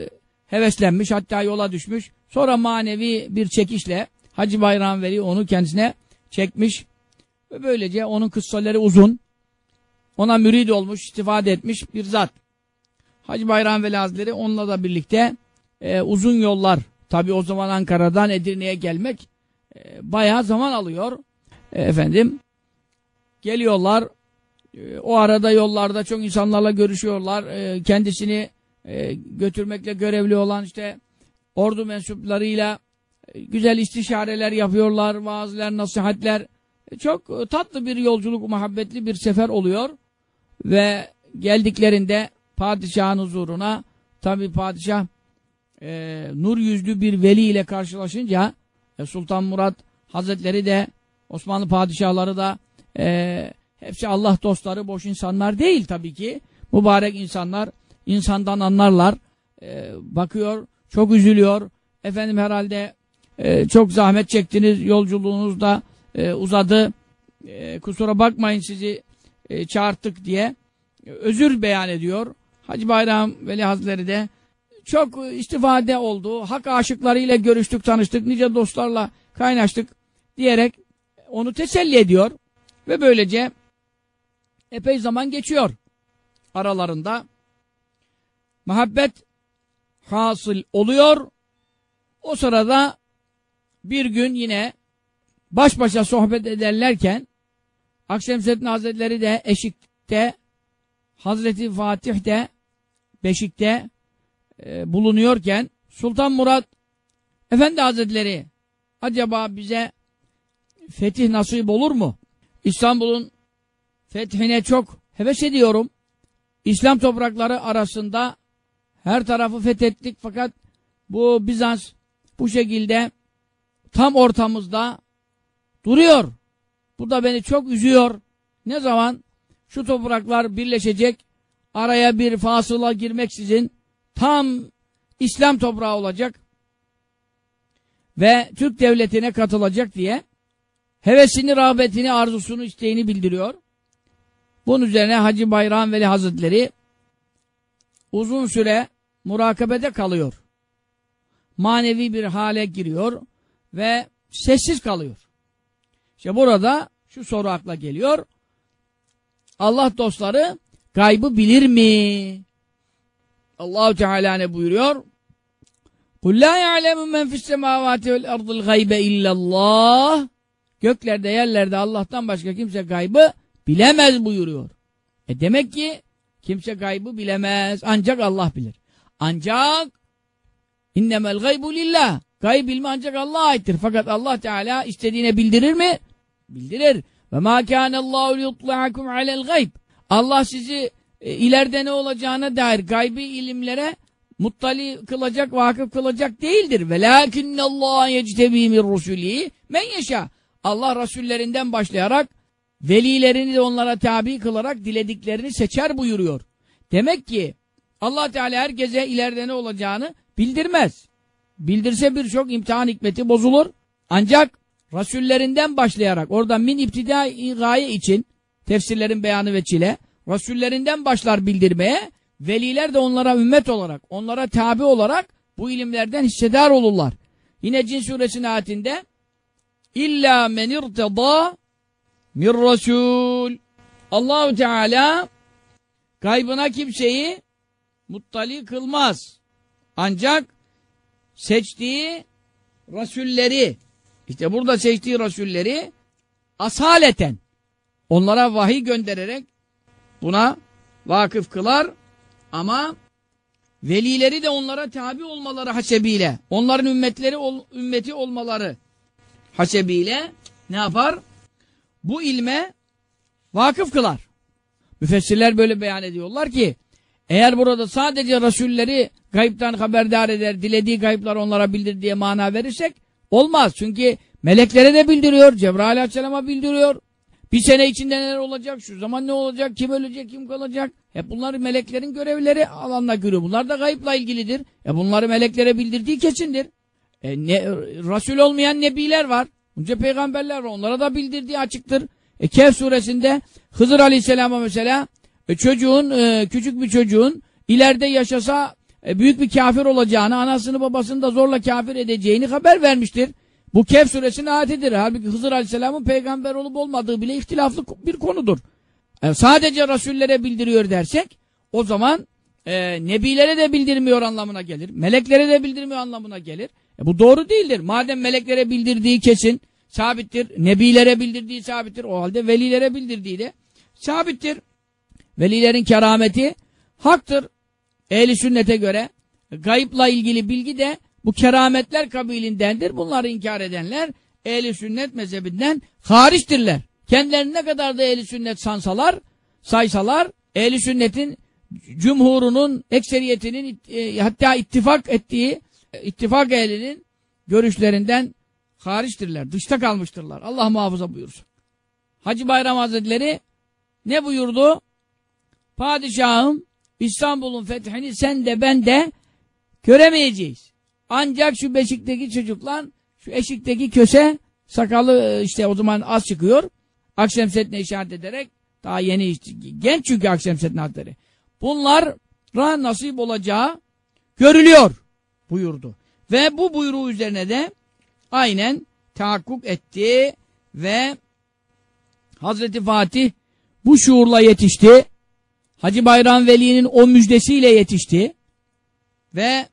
heveslenmiş, hatta yola düşmüş. Sonra manevi bir çekişle Hacı Bayram Veli onu kendisine çekmiş ve böylece onun kıssaları uzun. Ona mürid olmuş, istifade etmiş bir zat. Hacı Bayram Veli Hazretleri onunla da birlikte e, uzun yollar, tabi o zaman Ankara'dan Edirne'ye gelmek e, bayağı zaman alıyor. E, efendim, geliyorlar, e, o arada yollarda çok insanlarla görüşüyorlar, e, kendisini e, götürmekle görevli olan işte ordu mensuplarıyla güzel istişareler yapıyorlar, vaazlar, nasihatler. E, çok e, tatlı bir yolculuk, muhabbetli bir sefer oluyor. Ve geldiklerinde padişahın huzuruna tabi padişah e, nur yüzlü bir veli ile karşılaşınca e, Sultan Murat Hazretleri de Osmanlı padişahları da e, hepsi Allah dostları boş insanlar değil tabii ki. Mübarek insanlar insandan anlarlar. E, bakıyor çok üzülüyor. Efendim herhalde e, çok zahmet çektiniz yolculuğunuz da e, uzadı. E, kusura bakmayın sizi e, çağırttık diye özür beyan ediyor. Hacı Bayram Veli Hazretleri de çok istifade oldu. Hak aşıklarıyla görüştük, tanıştık, nice dostlarla kaynaştık diyerek onu teselli ediyor. Ve böylece epey zaman geçiyor aralarında. Muhabbet hasıl oluyor. O sırada bir gün yine baş başa sohbet ederlerken Akşemseddin Hazretleri de eşikte Hazreti Fatih de Beşik'te e, bulunuyorken Sultan Murat Efendi Hazretleri acaba bize fetih nasip olur mu? İstanbul'un fethine çok heves ediyorum. İslam toprakları arasında her tarafı fethettik fakat bu Bizans bu şekilde tam ortamızda duruyor. Bu da beni çok üzüyor. Ne zaman şu topraklar birleşecek, araya bir fasıla girmeksizin tam İslam toprağı olacak ve Türk devletine katılacak diye hevesini, rağbetini, arzusunu, isteğini bildiriyor. Bunun üzerine Hacı Bayram Veli Hazretleri uzun süre murakabede kalıyor. Manevi bir hale giriyor ve sessiz kalıyor. İşte burada şu soru akla geliyor. Allah dostları gaybı bilir mi? Allahu Teala ne buyuruyor? Kul la ya'lemu men fis semavati vel ardil gaybe illallah. Göklerde yerlerde Allah'tan başka kimse gaybı bilemez buyuruyor. E demek ki kimse gaybı bilemez. Ancak Allah bilir. Ancak innemel gaybu lillah. Gayb bilme ancak Allah'a aittir. Fakat Allah Teala istediğine bildirir mi? Bildirir. Ve ma kânallâhu liyutlâhakum alel gayb. Allah sizi e, ileride ne olacağına dair gaybi ilimlere muttali kılacak, vakıf kılacak değildir. Ve lâkinnallâhe yectebî min rusulî men yeşâ. Allah rasullerinden başlayarak velilerini de onlara tabi kılarak dilediklerini seçer buyuruyor. Demek ki Allah Teala herkese ileride ne olacağını bildirmez. Bildirse birçok imtihan hikmeti bozulur. Ancak rasullerinden başlayarak orada min iptidai gaye için tefsirlerin beyanı ve çile rasullerinden başlar bildirmeye veliler de onlara ümmet olarak onlara tabi olarak bu ilimlerden hissedar olurlar. Yine Cin suresinin ayetinde İlla men irteda min rasul Allahu Teala kaybına kimseyi muttali kılmaz. Ancak seçtiği rasulleri işte burada seçtiği rasulleri asaleten onlara vahiy göndererek buna vakıf kılar ama velileri de onlara tabi olmaları hasebiyle onların ümmetleri ol, ümmeti olmaları hasebiyle ne yapar? Bu ilme vakıf kılar. Müfessirler böyle beyan ediyorlar ki eğer burada sadece Resulleri gayipten haberdar eder, dilediği gayipler onlara bildir diye mana verirsek olmaz. Çünkü meleklere de bildiriyor, Cebrail aleyhisselama bildiriyor. Bir sene içinde neler olacak, şu zaman ne olacak, kim ölecek, kim kalacak. Hep bunları meleklerin görevleri alanına giriyor. Bunlar da gayıpla ilgilidir. E bunları meleklere bildirdiği kesindir. E ne, Resul olmayan nebiler var. Bunca peygamberler var. Onlara da bildirdiği açıktır. E Kehf suresinde Hızır aleyhisselama mesela e, çocuğun, e, küçük bir çocuğun ileride yaşasa e, büyük bir kafir olacağını, anasını babasını da zorla kafir edeceğini haber vermiştir. Bu Kehf suresinin ayetidir. Halbuki Hızır aleyhisselamın peygamber olup olmadığı bile ihtilaflı bir konudur. E, sadece Resullere bildiriyor dersek o zaman e, Nebilere de bildirmiyor anlamına gelir. Meleklere de bildirmiyor anlamına gelir. E, bu doğru değildir. Madem meleklere bildirdiği kesin, sabittir. Nebilere bildirdiği sabittir. O halde velilere bildirdiği de sabittir. Velilerin kerameti haktır. Ehli sünnete göre gayıpla ilgili bilgi de bu kerametler kabilindendir. Bunları inkar edenler ehli sünnet mezhebinden hariçtirler. Kendilerini ne kadar da ehli sünnet sansalar, saysalar ehli sünnetin cumhurunun, ekseriyetinin e, hatta ittifak ettiği ittifak ehlinin görüşlerinden hariçtirler. Dışta kalmıştırlar. Allah muhafaza buyursun. Hacı Bayram Hazretleri ne buyurdu? Padişahım İstanbul'un fethini sen de ben de göremeyeceğiz. Ancak şu beşikteki çocuklar şu eşikteki köse sakalı işte o zaman az çıkıyor. Akşemseddin'e işaret ederek daha yeni genç çünkü Akşemseddin Hazretleri. Bunlara nasip olacağı görülüyor buyurdu. Ve bu buyruğu üzerine de aynen tahakkuk etti ve Hazreti Fatih bu şuurla yetişti. Hacı Bayram Veli'nin o müjdesiyle yetişti. Ve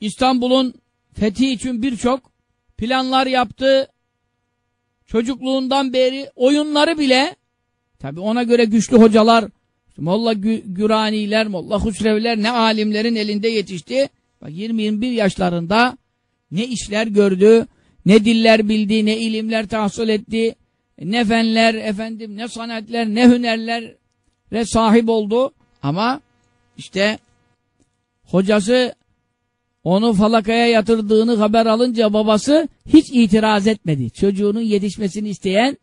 İstanbul'un fethi için birçok planlar yaptı. Çocukluğundan beri oyunları bile tabi ona göre güçlü hocalar Molla Güraniler, Molla Husrevler ne alimlerin elinde yetişti. Bak 20-21 yaşlarında ne işler gördü, ne diller bildi, ne ilimler tahsil etti, ne fenler, efendim, ne sanatler, ne hünerlere sahip oldu. Ama işte hocası onu falakaya yatırdığını haber alınca babası hiç itiraz etmedi. Çocuğunun yetişmesini isteyen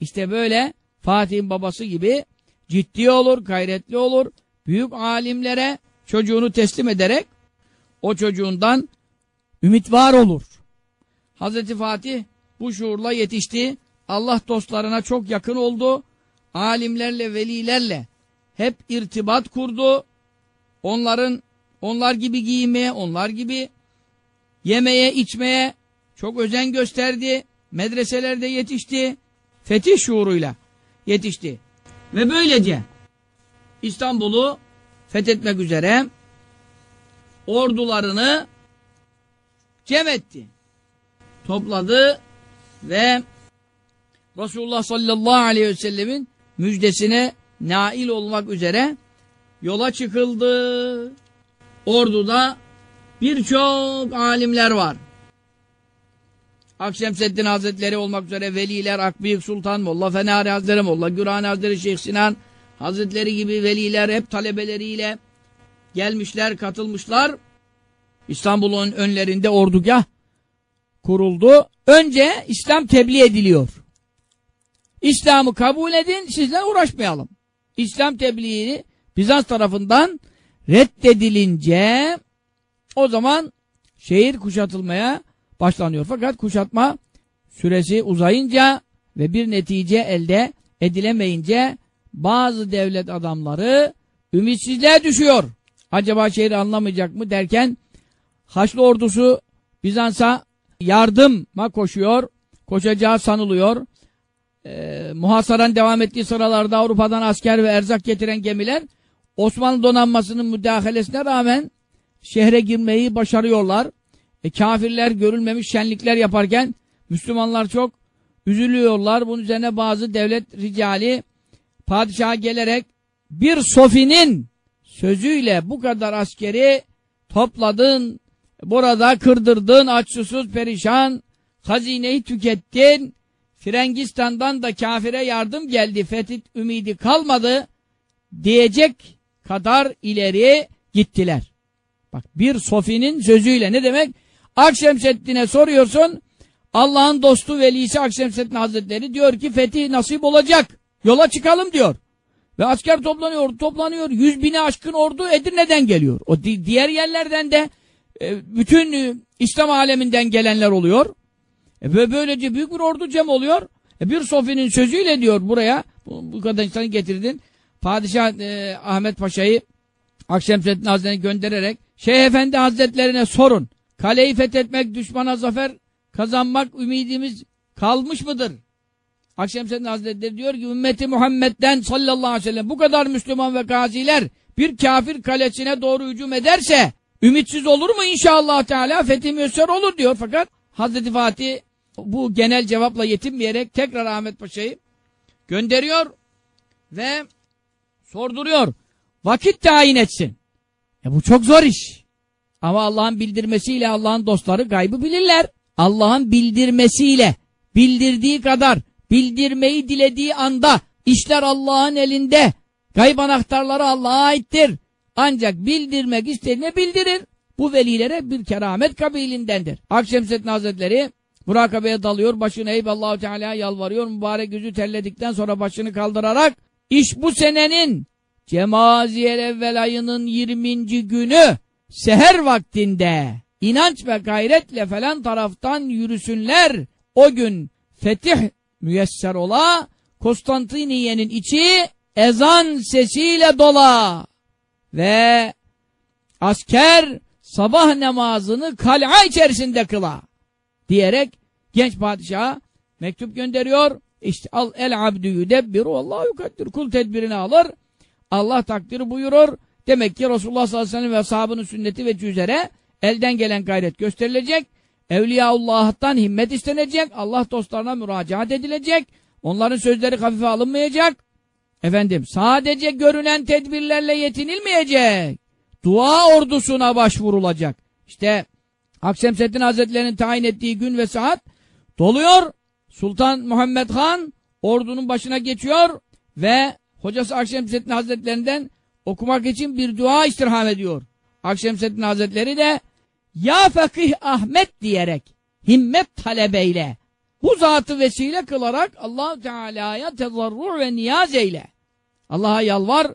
işte böyle Fatih'in babası gibi ciddi olur, gayretli olur. Büyük alimlere çocuğunu teslim ederek o çocuğundan ümit var olur. Hazreti Fatih bu şuurla yetişti. Allah dostlarına çok yakın oldu. Alimlerle, velilerle hep irtibat kurdu. Onların onlar gibi giymeye, onlar gibi yemeye, içmeye çok özen gösterdi. Medreselerde yetişti. Fetih şuuruyla yetişti. Ve böylece İstanbul'u fethetmek üzere ordularını cem etti. Topladı ve Resulullah sallallahu aleyhi ve sellemin müjdesine nail olmak üzere yola çıkıldı. Orduda birçok alimler var. Akşemseddin Hazretleri olmak üzere veliler, Akbıyık Sultan, Molla Fenari Hazretleri, Molla Gürani Hazretleri, Şeyh Sinan Hazretleri gibi veliler hep talebeleriyle gelmişler, katılmışlar. İstanbul'un önlerinde ordugah kuruldu. Önce İslam tebliğ ediliyor. İslam'ı kabul edin, sizle uğraşmayalım. İslam tebliğini Bizans tarafından reddedilince o zaman şehir kuşatılmaya başlanıyor. Fakat kuşatma süresi uzayınca ve bir netice elde edilemeyince bazı devlet adamları ümitsizliğe düşüyor. Acaba şehri anlamayacak mı derken Haçlı ordusu Bizans'a yardıma koşuyor. Koşacağı sanılıyor. Ee, muhasaran devam ettiği sıralarda Avrupa'dan asker ve erzak getiren gemiler Osmanlı donanmasının müdahalesine rağmen şehre girmeyi başarıyorlar. E, kafirler görülmemiş şenlikler yaparken Müslümanlar çok üzülüyorlar. Bunun üzerine bazı devlet ricali padişaha gelerek bir sofinin sözüyle bu kadar askeri topladın, burada kırdırdın, açsızsız perişan, hazineyi tükettin, Frengistan'dan da kafire yardım geldi, fetih ümidi kalmadı, diyecek kadar ileri gittiler. Bak bir Sofi'nin sözüyle ne demek? Akşemseddin'e soruyorsun Allah'ın dostu velisi Akşemseddin Hazretleri diyor ki fetih nasip olacak. Yola çıkalım diyor. Ve asker toplanıyor, toplanıyor. Yüz bine aşkın ordu Edirne'den geliyor. O di diğer yerlerden de e, bütün e, İslam aleminden gelenler oluyor. E, böylece büyük bir ordu cem oluyor. E, bir Sofi'nin sözüyle diyor buraya, bu, bu kadar insanı getirdin. Padişah e, Ahmet Paşa'yı Akşemseddin Hazretleri'ni göndererek Şeyh Efendi Hazretlerine sorun. Kaleyi fethetmek, düşmana zafer kazanmak ümidimiz kalmış mıdır? Akşemseddin Hazretleri diyor ki ümmeti Muhammed'den sallallahu aleyhi ve sellem bu kadar Müslüman ve gaziler bir kafir kalesine doğru hücum ederse ümitsiz olur mu inşallah Teala fetih müyesser olur diyor fakat Hazreti Fatih bu genel cevapla yetinmeyerek tekrar Ahmet Paşa'yı gönderiyor ve sorduruyor. Vakit tayin etsin. E bu çok zor iş. Ama Allah'ın bildirmesiyle Allah'ın dostları gaybı bilirler. Allah'ın bildirmesiyle bildirdiği kadar bildirmeyi dilediği anda işler Allah'ın elinde. Gayb anahtarları Allah'a aittir. Ancak bildirmek istediğine bildirir. Bu velilere bir keramet kabilindendir. Akşemseddin Hazretleri murakabeye dalıyor, başını eğip Allahu Teala'ya yalvarıyor. Mübarek yüzü terledikten sonra başını kaldırarak iş bu senenin Cemaziyel evvel ayının 20. günü seher vaktinde inanç ve gayretle falan taraftan yürüsünler. O gün fetih müyesser ola, Konstantiniye'nin içi ezan sesiyle dola ve asker sabah namazını kal'a içerisinde kıla diyerek genç padişaha mektup gönderiyor. İşte al el abdü yudebbiru Allah yukaddir. Kul tedbirini alır. Allah takdiri buyurur. Demek ki Resulullah sallallahu aleyhi ve sellem ve ashabının sünneti ve üzere elden gelen gayret gösterilecek. Evliyaullah'tan himmet istenecek. Allah dostlarına müracaat edilecek. Onların sözleri hafife alınmayacak. Efendim sadece görünen tedbirlerle yetinilmeyecek. Dua ordusuna başvurulacak. İşte Akşemseddin Hazretleri'nin tayin ettiği gün ve saat doluyor. Sultan Muhammed Han ordunun başına geçiyor ve hocası Akşemseddin Hazretlerinden okumak için bir dua istirham ediyor. Akşemseddin Hazretleri de Ya Fakih Ahmet diyerek himmet talebeyle bu zatı vesile kılarak allah Teala'ya tezarru ve niyaz eyle. Allah'a yalvar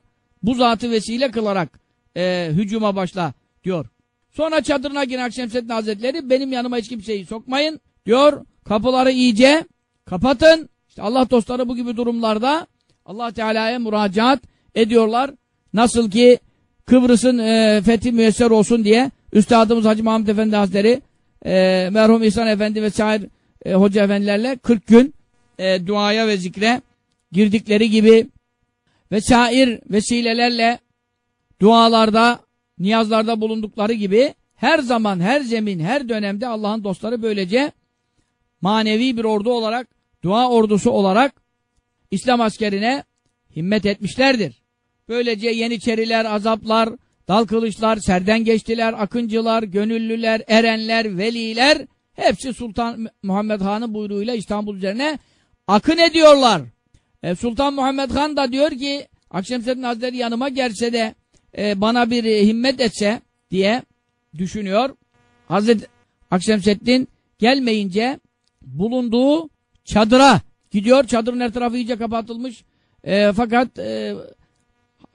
bu zatı vesile kılarak e, hücuma başla diyor. Sonra çadırına giren Akşemseddin Hazretleri benim yanıma hiç kimseyi sokmayın diyor. Kapıları iyice kapatın. İşte Allah dostları bu gibi durumlarda Allah Teala'ya müracaat ediyorlar. Nasıl ki Kıbrıs'ın e, fethi müyesser olsun diye Üstadımız Hacı Mahmud Efendi Hazretleri e, merhum İhsan Efendi ve sair e, hoca efendilerle 40 gün e, duaya ve zikre girdikleri gibi ve sair vesilelerle dualarda, niyazlarda bulundukları gibi her zaman, her zemin, her dönemde Allah'ın dostları böylece manevi bir ordu olarak, dua ordusu olarak İslam askerine himmet etmişlerdir. Böylece Yeniçeriler, azaplar, dal kılıçlar, serden geçtiler, akıncılar, gönüllüler, erenler, veliler hepsi Sultan Muhammed Han'ın buyruğuyla İstanbul üzerine akın ediyorlar. E, Sultan Muhammed Han da diyor ki Akşemseddin Hazretleri yanıma gelse de e, bana bir e, himmet etse diye düşünüyor. Hazreti Akşemseddin gelmeyince bulunduğu çadıra gidiyor. Çadırın her tarafı iyice kapatılmış. E, fakat e,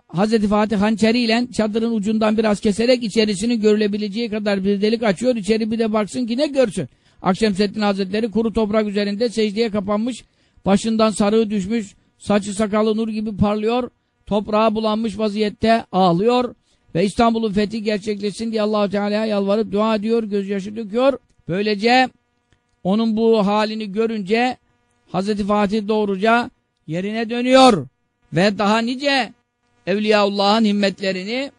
Hazreti Fatih hançeriyle çadırın ucundan biraz keserek içerisinin görülebileceği kadar bir delik açıyor. İçeri bir de baksın ki ne görsün. Akşemseddin Hazretleri kuru toprak üzerinde secdeye kapanmış. Başından sarığı düşmüş. Saçı sakalı nur gibi parlıyor. Toprağa bulanmış vaziyette ağlıyor. Ve İstanbul'un fethi gerçekleşsin diye allah Teala'ya yalvarıp dua ediyor. Gözyaşı döküyor. Böylece onun bu halini görünce Hazreti Fatih doğruca yerine dönüyor. Ve daha nice Evliyaullah'ın himmetlerini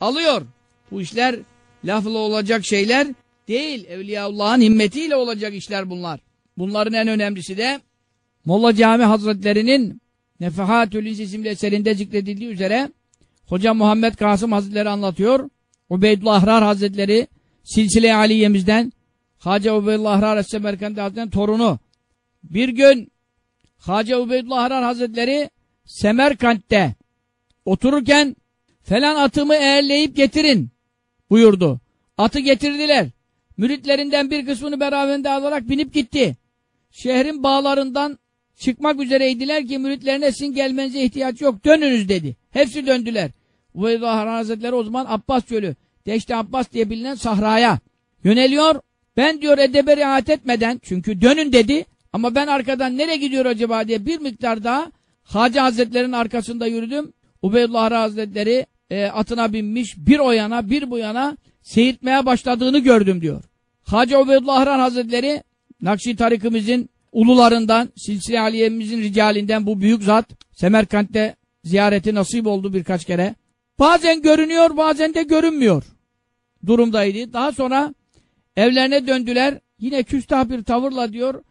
alıyor. Bu işler lafla olacak şeyler değil. Evliyaullah'ın himmetiyle olacak işler bunlar. Bunların en önemlisi de Molla Cami Hazretlerinin Nefahatül İz isimli eserinde zikredildiği üzere Hoca Muhammed Kasım Hazretleri anlatıyor. Ubeydullah Ahrar Hazretleri Silsile-i Aliye'mizden Hacı Ubeydullah Ahrar Es-Semerkandi Hazretleri'nin torunu. Bir gün Hacı Ubeydullah Ahrar Hazretleri Semerkant'te Otururken falan atımı eğerleyip getirin buyurdu. Atı getirdiler. Müritlerinden bir kısmını beraberinde alarak binip gitti. Şehrin bağlarından çıkmak üzereydiler ki müritlerine sizin gelmenize ihtiyaç yok dönünüz dedi. Hepsi döndüler. Ubeydullah Hazretleri o zaman Abbas Çölü, Deşte Abbas diye bilinen sahraya yöneliyor. Ben diyor edebe riayet etmeden çünkü dönün dedi ama ben arkadan nereye gidiyor acaba diye bir miktar daha Hacı Hazretleri'nin arkasında yürüdüm. Ubeydullah Hazretleri e, atına binmiş bir o yana bir bu yana seyirtmeye başladığını gördüm diyor. Hacı Ubeydullah Harran Hazretleri Nakşi tarikimizin ulularından, Silsile Aliye'mizin ricalinden bu büyük zat Semerkant'te ziyareti nasip oldu birkaç kere. Bazen görünüyor, bazen de görünmüyor durumdaydı. Daha sonra evlerine döndüler. Yine küstah bir tavırla diyor.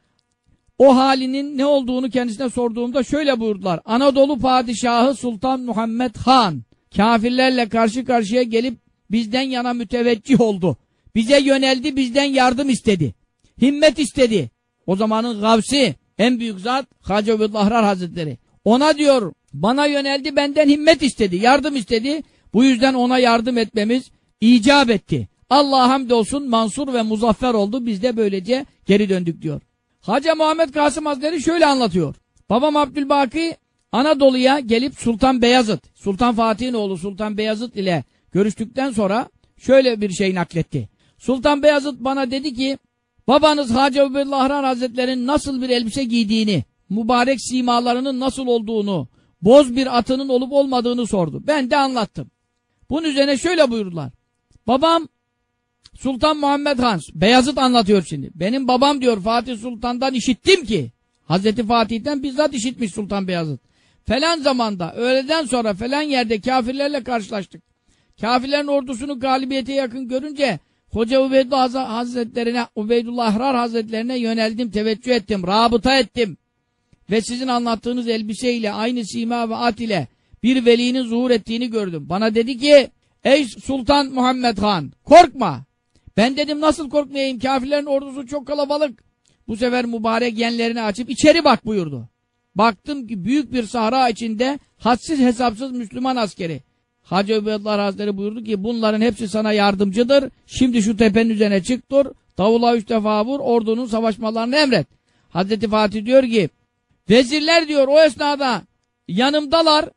O halinin ne olduğunu kendisine sorduğumda şöyle buyurdular. Anadolu Padişahı Sultan Muhammed Han kafirlerle karşı karşıya gelip bizden yana müteveccih oldu. Bize yöneldi, bizden yardım istedi. Himmet istedi. O zamanın gavsi, en büyük zat Hacı Ubudlahrar Hazretleri. Ona diyor, bana yöneldi, benden himmet istedi, yardım istedi. Bu yüzden ona yardım etmemiz icap etti. Allah'a hamdolsun mansur ve muzaffer oldu. Biz de böylece geri döndük diyor. Hacı Muhammed Kasım Hazretleri şöyle anlatıyor. Babam Abdülbaki Anadolu'ya gelip Sultan Beyazıt, Sultan Fatih'in oğlu Sultan Beyazıt ile görüştükten sonra şöyle bir şey nakletti. Sultan Beyazıt bana dedi ki, babanız Hacı Ubedullah Hazretleri'nin nasıl bir elbise giydiğini, mübarek simalarının nasıl olduğunu, boz bir atının olup olmadığını sordu. Ben de anlattım. Bunun üzerine şöyle buyurdular. Babam Sultan Muhammed Han, Beyazıt anlatıyor şimdi. Benim babam diyor Fatih Sultan'dan işittim ki, Hazreti Fatih'ten bizzat işitmiş Sultan Beyazıt. Falan zamanda, öğleden sonra falan yerde kafirlerle karşılaştık. Kafirlerin ordusunu galibiyete yakın görünce Hoca Ubeydullah Hazretlerine, Ubeydullah Ahrar Hazretlerine yöneldim, teveccüh ettim, rabıta ettim. Ve sizin anlattığınız elbiseyle, aynı sima ve at ile bir velinin zuhur ettiğini gördüm. Bana dedi ki, ey Sultan Muhammed Han, korkma. Ben dedim nasıl korkmayayım, kafirlerin ordusu çok kalabalık. Bu sefer mübarek yenlerini açıp içeri bak buyurdu. Baktım ki büyük bir sahra içinde hadsiz hesapsız Müslüman askeri. Hacı Ubeydullah Hazretleri buyurdu ki bunların hepsi sana yardımcıdır. Şimdi şu tepenin üzerine çık dur. Davula üç defa vur ordunun savaşmalarını emret. Hazreti Fatih diyor ki vezirler diyor o esnada yanımdalar.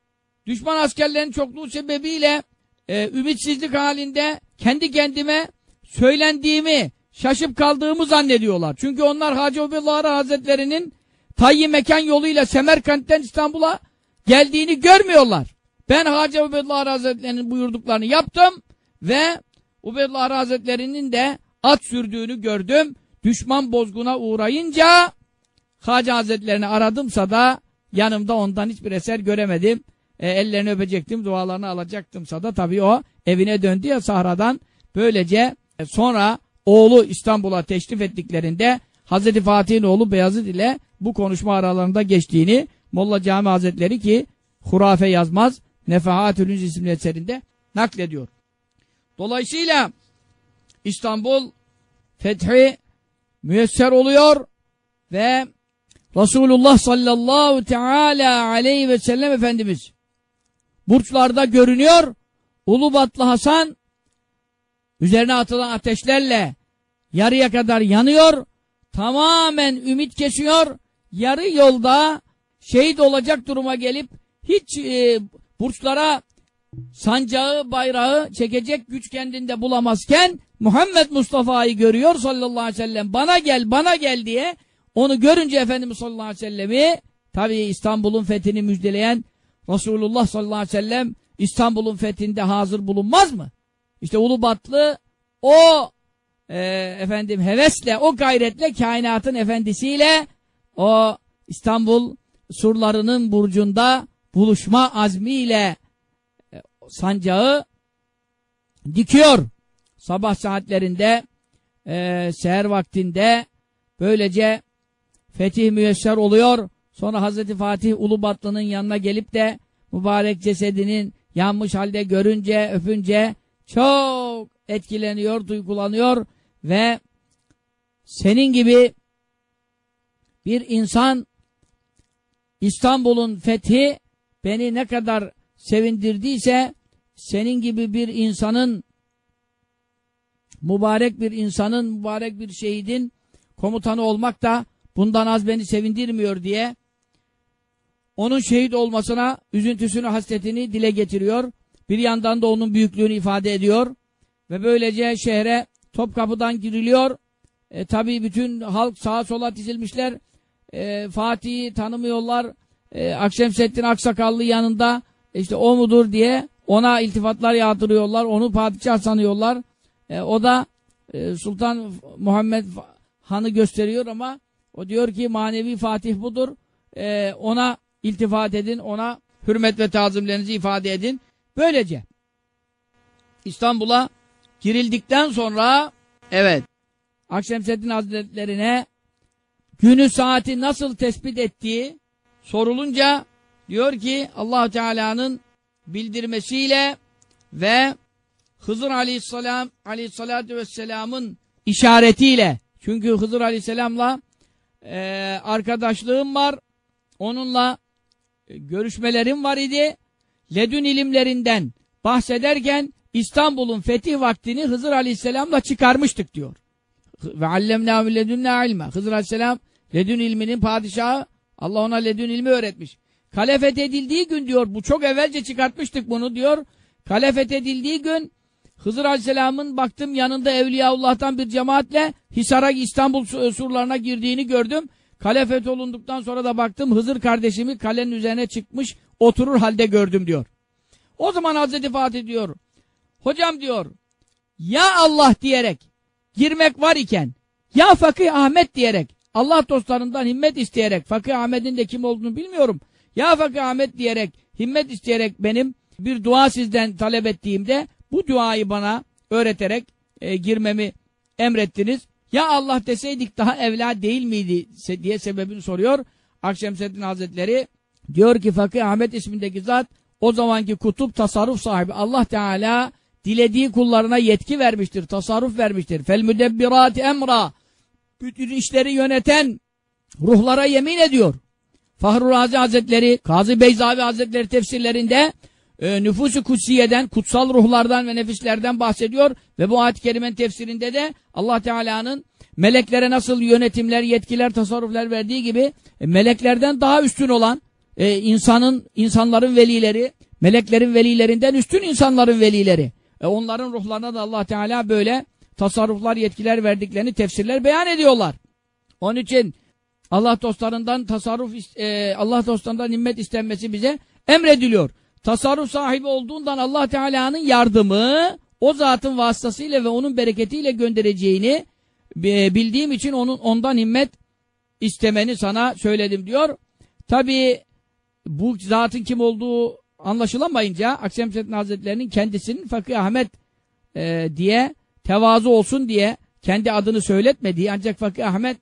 Düşman askerlerin çokluğu sebebiyle e, ümitsizlik halinde kendi kendime söylendiğimi şaşıp kaldığımı zannediyorlar. Çünkü onlar Hacı Ubeydullah Hazretleri'nin tayyi mekan yoluyla Semerkant'ten İstanbul'a geldiğini görmüyorlar. Ben Hacı Ubeydullah Hazretleri'nin buyurduklarını yaptım ve Ubeydullah Hazretleri'nin de at sürdüğünü gördüm. Düşman bozguna uğrayınca Hacı Hazretlerini aradımsa da yanımda ondan hiçbir eser göremedim. E, ellerini öpecektim, dualarını alacaktımsa da tabii o evine döndü ya sahradan. Böylece e, sonra oğlu İstanbul'a teşrif ettiklerinde Hazreti Fatih'in oğlu Beyazıt ile bu konuşma aralarında geçtiğini Molla Cami Hazretleri ki hurafe yazmaz Nefahatül isimli eserinde naklediyor. Dolayısıyla İstanbul fethi müyesser oluyor ve Resulullah sallallahu teala aleyhi ve sellem Efendimiz burçlarda görünüyor. Ulubatlı Hasan üzerine atılan ateşlerle yarıya kadar yanıyor. Tamamen ümit kesiyor. Yarı yolda şehit olacak duruma gelip hiç e, burçlara sancağı, bayrağı çekecek güç kendinde bulamazken Muhammed Mustafa'yı görüyor sallallahu aleyhi ve sellem. Bana gel, bana gel diye onu görünce Efendimiz sallallahu aleyhi ve sellemi tabi İstanbul'un fethini müjdeleyen Resulullah sallallahu aleyhi ve sellem İstanbul'un fethinde hazır bulunmaz mı? İşte Ulubatlı o e, efendim hevesle, o gayretle kainatın efendisiyle o İstanbul surlarının burcunda buluşma azmiyle e, sancağı dikiyor. Sabah saatlerinde e, seher vaktinde böylece fetih müyesser oluyor. Sonra Hazreti Fatih Ulubatlı'nın yanına gelip de mübarek cesedinin yanmış halde görünce, öpünce çok etkileniyor, duygulanıyor ve senin gibi bir insan İstanbul'un fethi beni ne kadar sevindirdiyse senin gibi bir insanın mübarek bir insanın, mübarek bir şehidin komutanı olmak da bundan az beni sevindirmiyor diye onun şehit olmasına üzüntüsünü, hasretini dile getiriyor. Bir yandan da onun büyüklüğünü ifade ediyor. Ve böylece şehre Topkapı'dan giriliyor. E, tabii bütün halk sağa sola dizilmişler. E, Fatih'i tanımıyorlar. E, Akşemseddin Aksakallı yanında işte o mudur diye ona iltifatlar yağdırıyorlar. Onu padişah sanıyorlar. E, o da e, Sultan Muhammed Han'ı gösteriyor ama o diyor ki manevi Fatih budur. E, ona iltifat edin. Ona hürmet ve tazimlerinizi ifade edin. Böylece İstanbul'a girildikten sonra evet Akşemseddin Hazretlerine günü saati nasıl tespit ettiği sorulunca diyor ki allah Teala'nın bildirmesiyle ve Hızır Aleyhisselam Aleyhisselatü Vesselam'ın işaretiyle çünkü Hızır Aleyhisselam'la e, arkadaşlığım var onunla e, görüşmelerim var idi ledün ilimlerinden bahsederken İstanbul'un fetih vaktini Hızır Aleyhisselam'la çıkarmıştık diyor. Ve allemnâ ledünne ilme. Hızır Aleyhisselam ledün ilminin padişahı. Allah ona ledün ilmi öğretmiş. Kale fethedildiği gün diyor, bu çok evvelce çıkartmıştık bunu diyor. Kale fethedildiği gün Hızır Aleyhisselam'ın baktım yanında Evliyaullah'tan bir cemaatle Hisar'a İstanbul surlarına girdiğini gördüm. Kale fetholunduktan sonra da baktım Hızır kardeşimi kalenin üzerine çıkmış oturur halde gördüm diyor. O zaman Hazreti Fatih diyor hocam diyor ya Allah diyerek girmek var iken ya Fakih Ahmet diyerek Allah dostlarından himmet isteyerek Fakih Ahmet'in de kim olduğunu bilmiyorum. Ya Fakih Ahmet diyerek himmet isteyerek benim bir dua sizden talep ettiğimde bu duayı bana öğreterek e, girmemi emrettiniz. Ya Allah deseydik daha evla değil miydi diye sebebini soruyor. Akşemseddin Hazretleri diyor ki Fakih Ahmet ismindeki zat o zamanki kutup tasarruf sahibi Allah Teala dilediği kullarına yetki vermiştir, tasarruf vermiştir. Fel müdebbirat emra bütün işleri yöneten ruhlara yemin ediyor. Fahru Razi Hazretleri, Kazı Beyzavi Hazretleri tefsirlerinde e, nüfusu kutsiyeden, kutsal ruhlardan ve nefislerden bahsediyor ve bu ayet-i kerimenin tefsirinde de Allah Teala'nın meleklere nasıl yönetimler, yetkiler, tasarruflar verdiği gibi e, meleklerden daha üstün olan e, insanın, insanların velileri, meleklerin velilerinden üstün insanların velileri. E, onların ruhlarına da Allah Teala böyle tasarruflar, yetkiler verdiklerini tefsirler beyan ediyorlar. Onun için Allah dostlarından tasarruf, e, Allah dostlarından nimmet istenmesi bize emrediliyor. Tasarruf sahibi olduğundan Allah Teala'nın yardımı o zatın vasıtasıyla ve onun bereketiyle göndereceğini e, bildiğim için onun ondan himmet istemeni sana söyledim diyor. Tabi bu zatın kim olduğu anlaşılamayınca Akşemseddin Hazretleri'nin kendisinin Fakir Ahmet e, diye tevazu olsun diye kendi adını söyletmediği ancak Fakir Ahmet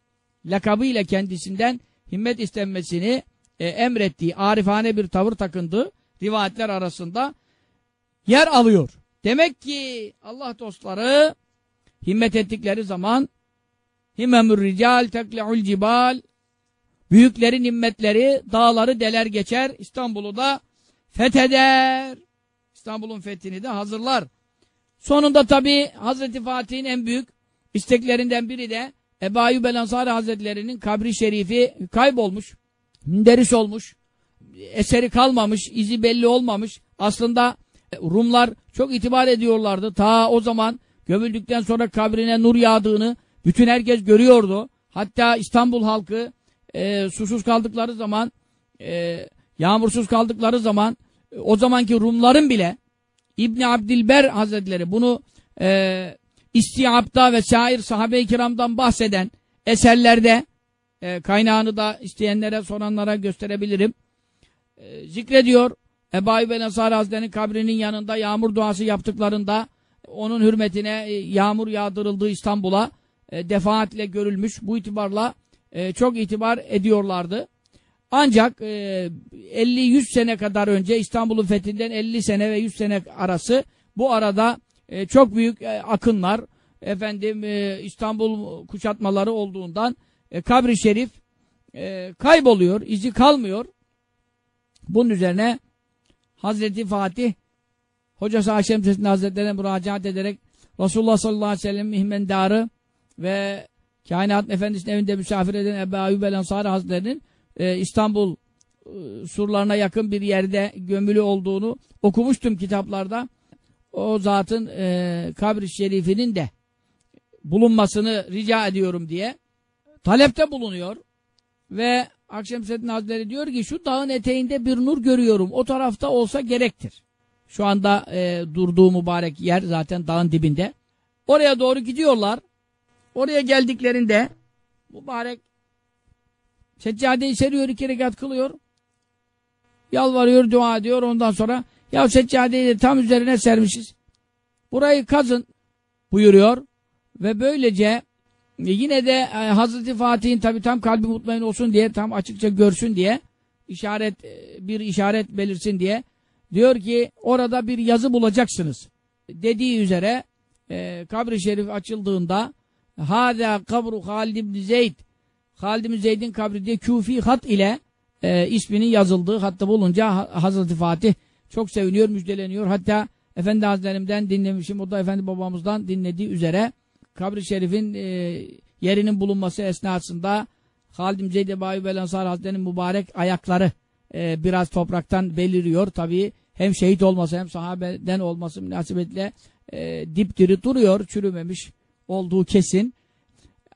lakabıyla kendisinden himmet istenmesini e, emrettiği arifane bir tavır takındığı rivayetler arasında yer alıyor. Demek ki Allah dostları himmet ettikleri zaman himmemür rical tekle'ul cibal büyüklerin himmetleri dağları deler geçer İstanbul'u da fetheder. İstanbul'un fethini de hazırlar. Sonunda tabi Hazreti Fatih'in en büyük isteklerinden biri de Ebu Ayyub el Hazretleri'nin kabri şerifi kaybolmuş. Münderiş olmuş. Eseri kalmamış, izi belli olmamış. Aslında e, Rumlar çok itibar ediyorlardı. Ta o zaman gömüldükten sonra kabrine nur yağdığını bütün herkes görüyordu. Hatta İstanbul halkı e, susuz kaldıkları zaman e, yağmursuz kaldıkları zaman o zamanki Rumların bile İbni Abdilber Hazretleri bunu e, İstiab'da ve şair sahabe-i kiramdan bahseden eserlerde e, kaynağını da isteyenlere soranlara gösterebilirim. E, zikrediyor. Ebu Ayyub el Hazretleri'nin kabrinin yanında yağmur duası yaptıklarında onun hürmetine e, yağmur yağdırıldığı İstanbul'a e, defaatle görülmüş. Bu itibarla e, çok itibar ediyorlardı. Ancak e, 50-100 sene kadar önce İstanbul'un fethinden 50 sene ve 100 sene arası bu arada e, çok büyük e, akınlar efendim e, İstanbul kuşatmaları olduğundan e, kabri şerif e, kayboluyor, izi kalmıyor. Bunun üzerine Hazreti Fatih Hocası Haşem Sesini Hazretlerine müracaat ederek Resulullah sallallahu aleyhi ve sellem mihmendarı ve kainat efendisinin evinde misafir eden Ebu Ayyub el Ensari Hazretleri'nin e, İstanbul e, surlarına yakın bir yerde gömülü olduğunu okumuştum kitaplarda. O zatın e, kabri şerifinin de bulunmasını rica ediyorum diye talepte bulunuyor. Ve Akşemseddin Hazretleri diyor ki şu dağın eteğinde bir nur görüyorum. O tarafta olsa gerektir. Şu anda e, durduğu mübarek yer zaten dağın dibinde. Oraya doğru gidiyorlar. Oraya geldiklerinde mübarek seccadeyi seriyor, iki rekat kılıyor. Yalvarıyor, dua ediyor. Ondan sonra ya seccadeyi de tam üzerine sermişiz. Burayı kazın buyuruyor. Ve böylece e, yine de e, Hazreti Fatih'in tabi tam kalbi mutmain olsun diye, tam açıkça görsün diye, işaret e, bir işaret belirsin diye diyor ki orada bir yazı bulacaksınız. Dediği üzere e, kabri şerif açıldığında Hâdâ kabru Halid ibn Zeyd Halid ibn Zeyd'in kabri diye küfi hat ile e, isminin yazıldığı hatta bulunca Hazreti Fatih çok seviniyor, müjdeleniyor. Hatta Efendi Hazretlerimden dinlemişim, o da Efendi babamızdan dinlediği üzere kabri şerifin e, yerinin bulunması esnasında Halid ibn Zeyd Ebu Belansar Hazretleri'nin mübarek ayakları e, biraz topraktan beliriyor. Tabii hem şehit olması hem sahabeden olması münasibetle e, dipdiri duruyor, çürümemiş olduğu kesin.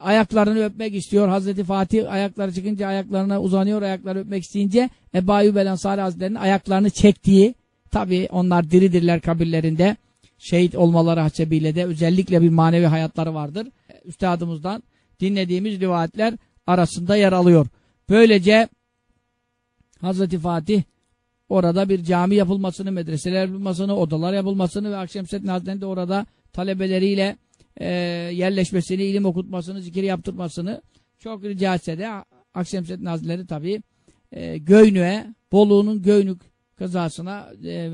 Ayaklarını öpmek istiyor. Hazreti Fatih ayakları çıkınca ayaklarına uzanıyor. Ayakları öpmek isteyince Ebu Ayyub el Ansari Hazretleri'nin ayaklarını çektiği tabi onlar diridirler kabirlerinde. Şehit olmaları hasebiyle de özellikle bir manevi hayatları vardır. Üstadımızdan dinlediğimiz rivayetler arasında yer alıyor. Böylece Hazreti Fatih orada bir cami yapılmasını, medreseler yapılmasını, odalar yapılmasını ve Akşemseddin Hazretleri de orada talebeleriyle e, yerleşmesini, ilim okutmasını, zikir yaptırmasını çok rica etse de Akşemseddin Hazretleri tabi e, Göynük'e, Bolu'nun Göynük kazasına e,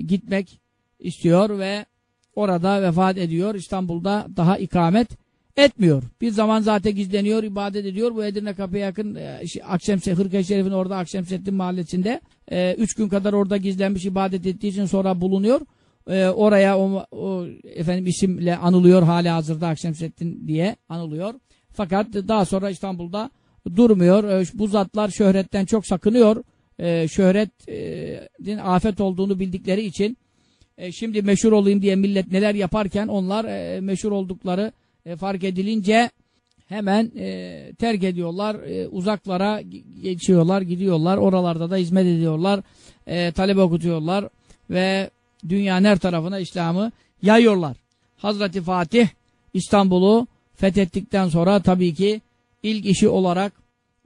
gitmek istiyor ve orada vefat ediyor. İstanbul'da daha ikamet etmiyor. Bir zaman zaten gizleniyor, ibadet ediyor. Bu Edirne Kapı'ya yakın e, Akşemse, Hırka Şerif'in orada Akşemseddin mahallesinde e, üç gün kadar orada gizlenmiş ibadet ettiği için sonra bulunuyor. E, oraya o, o efendim isimle anılıyor hali hazırda Akşemseddin diye anılıyor. Fakat daha sonra İstanbul'da durmuyor. E, bu zatlar şöhretten çok sakınıyor. E, şöhretin e, afet olduğunu bildikleri için e, şimdi meşhur olayım diye millet neler yaparken onlar e, meşhur oldukları e, fark edilince hemen e, terk ediyorlar. E, uzaklara geçiyorlar, gidiyorlar. Oralarda da hizmet ediyorlar. E, talebe okutuyorlar ve dünyanın her tarafına İslam'ı yayıyorlar. Hazreti Fatih İstanbul'u fethettikten sonra tabii ki ilk işi olarak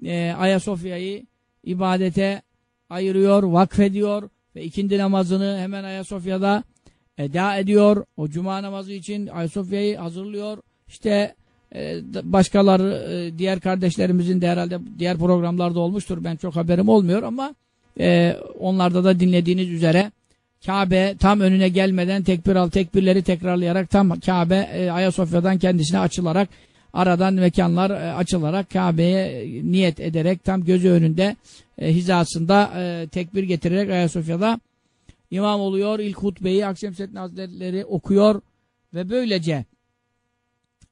e, Ayasofya'yı ibadete ayırıyor, vakfediyor ve ikindi namazını hemen Ayasofya'da eda ediyor. O cuma namazı için Ayasofya'yı hazırlıyor. İşte e, başkaları, e, diğer kardeşlerimizin de herhalde diğer programlarda olmuştur. Ben çok haberim olmuyor ama e, onlarda da dinlediğiniz üzere Kabe tam önüne gelmeden tekbir al tekbirleri tekrarlayarak tam Kabe e, Ayasofya'dan kendisine açılarak aradan mekanlar e, açılarak Kabe'ye niyet ederek tam gözü önünde e, hizasında e, tekbir getirerek Ayasofya'da imam oluyor. İlk hutbeyi Akşemseddin Hazretleri okuyor ve böylece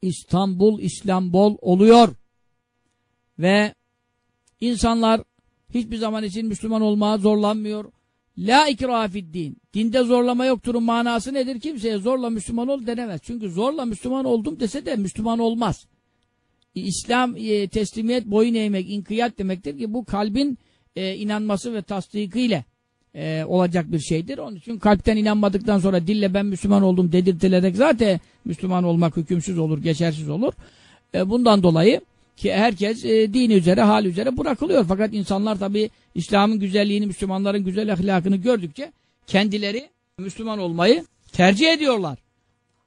İstanbul İslam bol oluyor. Ve insanlar hiçbir zaman için Müslüman olmaya zorlanmıyor. La ikrafid din. Dinde zorlama yoktur. Manası nedir? Kimseye zorla Müslüman ol denemez. Çünkü zorla Müslüman oldum dese de Müslüman olmaz. İslam e, teslimiyet, boyun eğmek, inkiyat demektir ki bu kalbin e, inanması ve tasdikiyle e, olacak bir şeydir. Onun için kalpten inanmadıktan sonra dille ben Müslüman oldum dedirtilerek zaten Müslüman olmak hükümsüz olur, geçersiz olur. E, bundan dolayı ki herkes e, dini üzere, hal üzere bırakılıyor. Fakat insanlar tabi İslam'ın güzelliğini, Müslümanların güzel ahlakını gördükçe kendileri Müslüman olmayı tercih ediyorlar.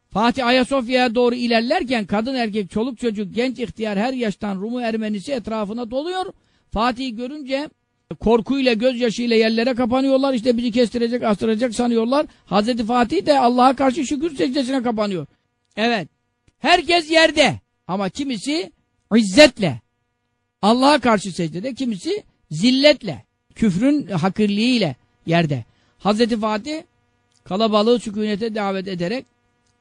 Fatih Ayasofya'ya doğru ilerlerken kadın erkek, çoluk çocuk, genç ihtiyar her yaştan Rumu Ermenisi etrafına doluyor. Fatih'i görünce korkuyla, gözyaşıyla yerlere kapanıyorlar. İşte bizi kestirecek, astıracak sanıyorlar. Hazreti Fatih de Allah'a karşı şükür secdesine kapanıyor. Evet. Herkes yerde. Ama kimisi izzetle. Allah'a karşı secdede. Kimisi zilletle. Küfrün hakirliğiyle yerde. Hazreti Fatih kalabalığı sükunete davet ederek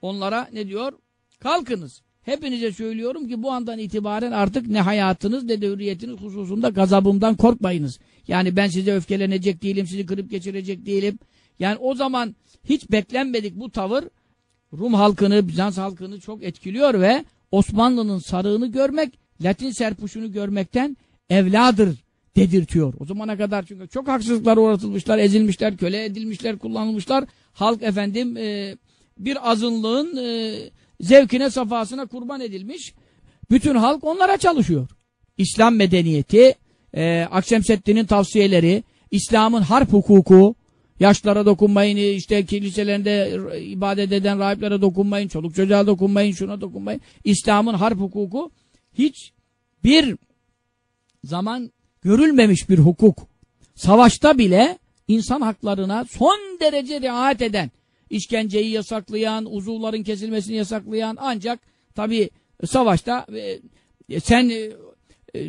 onlara ne diyor? Kalkınız. Hepinize söylüyorum ki bu andan itibaren artık ne hayatınız ne de hürriyetiniz hususunda gazabımdan korkmayınız. Yani ben size öfkelenecek değilim, sizi kırıp geçirecek değilim. Yani o zaman hiç beklenmedik bu tavır Rum halkını, Bizans halkını çok etkiliyor ve Osmanlı'nın sarığını görmek, Latin serpuşunu görmekten evladır dedirtiyor. O zamana kadar çünkü çok haksızlıklar uğratılmışlar, ezilmişler, köle edilmişler, kullanılmışlar. Halk efendim e, bir azınlığın e, zevkine, safasına kurban edilmiş. Bütün halk onlara çalışıyor. İslam medeniyeti, e, Akşemseddin'in tavsiyeleri, İslam'ın harp hukuku, yaşlara dokunmayın, işte kiliselerinde ibadet eden rahiplere dokunmayın, çoluk çocuğa dokunmayın, şuna dokunmayın. İslam'ın harp hukuku hiç bir zaman görülmemiş bir hukuk. Savaşta bile insan haklarına son derece riayet eden, işkenceyi yasaklayan, uzuvların kesilmesini yasaklayan ancak tabi savaşta e, sen e, e,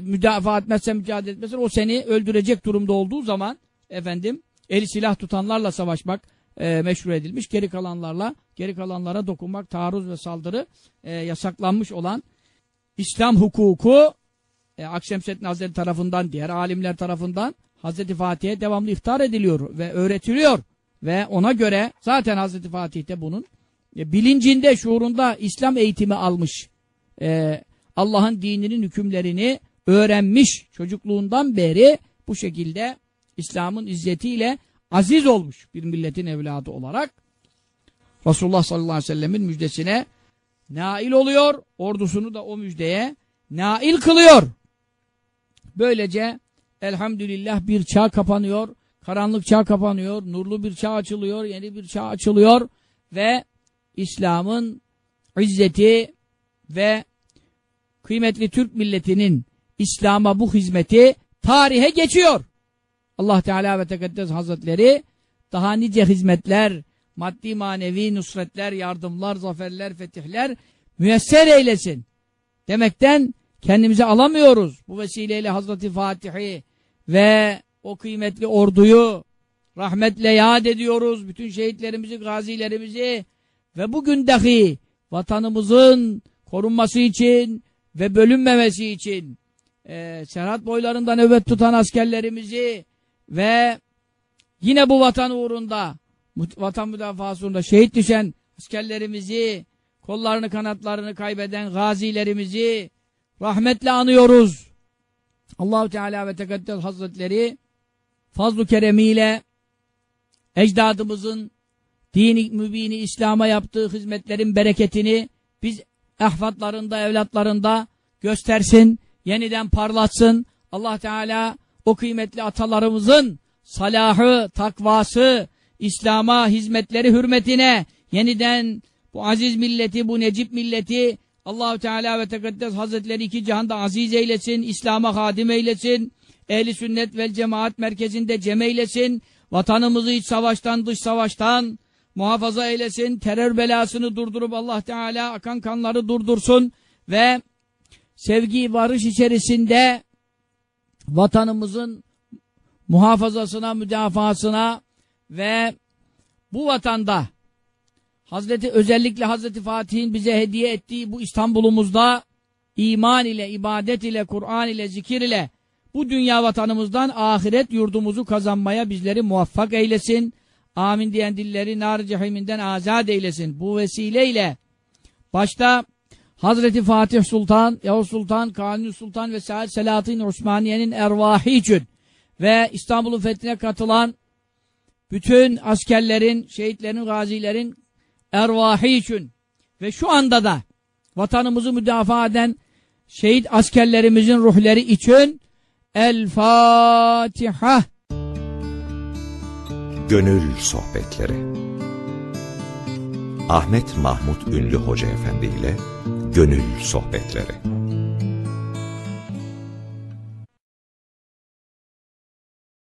müdafaa etmezsen, mücadele etmezsen o seni öldürecek durumda olduğu zaman efendim eli silah tutanlarla savaşmak e, meşru edilmiş. Geri kalanlarla, geri kalanlara dokunmak, taarruz ve saldırı e, yasaklanmış olan İslam hukuku e, Akşemseddin Hazretleri tarafından, diğer alimler tarafından Hazreti Fatih'e devamlı iftar ediliyor ve öğretiliyor. Ve ona göre zaten Hazreti Fatih de bunun e, bilincinde, şuurunda İslam eğitimi almış. E, Allah'ın dininin hükümlerini öğrenmiş çocukluğundan beri bu şekilde İslam'ın izzetiyle aziz olmuş bir milletin evladı olarak Resulullah sallallahu aleyhi ve sellemin müjdesine nail oluyor. Ordusunu da o müjdeye nail kılıyor. Böylece elhamdülillah bir çağ kapanıyor. Karanlık çağ kapanıyor. Nurlu bir çağ açılıyor. Yeni bir çağ açılıyor. Ve İslam'ın izzeti ve kıymetli Türk milletinin İslam'a bu hizmeti tarihe geçiyor. Allah Teala ve Tekaddes Hazretleri daha nice hizmetler, maddi manevi nusretler, yardımlar, zaferler, fetihler müyesser eylesin. Demekten kendimize alamıyoruz. Bu vesileyle Hazreti Fatih'i ve o kıymetli orduyu rahmetle yad ediyoruz. Bütün şehitlerimizi, gazilerimizi ve bugün dahi vatanımızın korunması için ve bölünmemesi için e, serhat boylarında nöbet tutan askerlerimizi ve yine bu vatan uğrunda vatan müdafası uğrunda şehit düşen askerlerimizi kollarını kanatlarını kaybeden gazilerimizi rahmetle anıyoruz. Allahu Teala ve Tekaddes Hazretleri fazlu keremiyle ecdadımızın dini mübini İslam'a yaptığı hizmetlerin bereketini biz ehfatlarında, evlatlarında göstersin, yeniden parlatsın. Allah Teala o kıymetli atalarımızın salahı, takvası, İslam'a hizmetleri hürmetine yeniden bu aziz milleti, bu necip milleti Allahu Teala ve Tekaddes Hazretleri iki cihanda aziz eylesin, İslam'a hadim eylesin, ehli sünnet vel cemaat merkezinde cem eylesin, vatanımızı iç savaştan dış savaştan muhafaza eylesin, terör belasını durdurup Allah Teala akan kanları durdursun ve sevgi barış içerisinde vatanımızın muhafazasına, müdafasına ve bu vatanda Hazreti özellikle Hazreti Fatih'in bize hediye ettiği bu İstanbul'umuzda iman ile, ibadet ile, Kur'an ile, zikir ile bu dünya vatanımızdan ahiret yurdumuzu kazanmaya bizleri muvaffak eylesin. Amin diyen dilleri nar cehiminden azat eylesin. Bu vesileyle başta Hazreti Fatih Sultan, Yavuz Sultan, Kanuni Sultan ve Said Selahattin Osmaniye'nin ervahı için ve İstanbul'un fethine katılan bütün askerlerin, şehitlerin, gazilerin ervahı için ve şu anda da vatanımızı müdafaa eden şehit askerlerimizin ruhları için El Fatiha. Gönül Sohbetleri. Ahmet Mahmut Ünlü Hoca Efendi ile Gönül Sohbetleri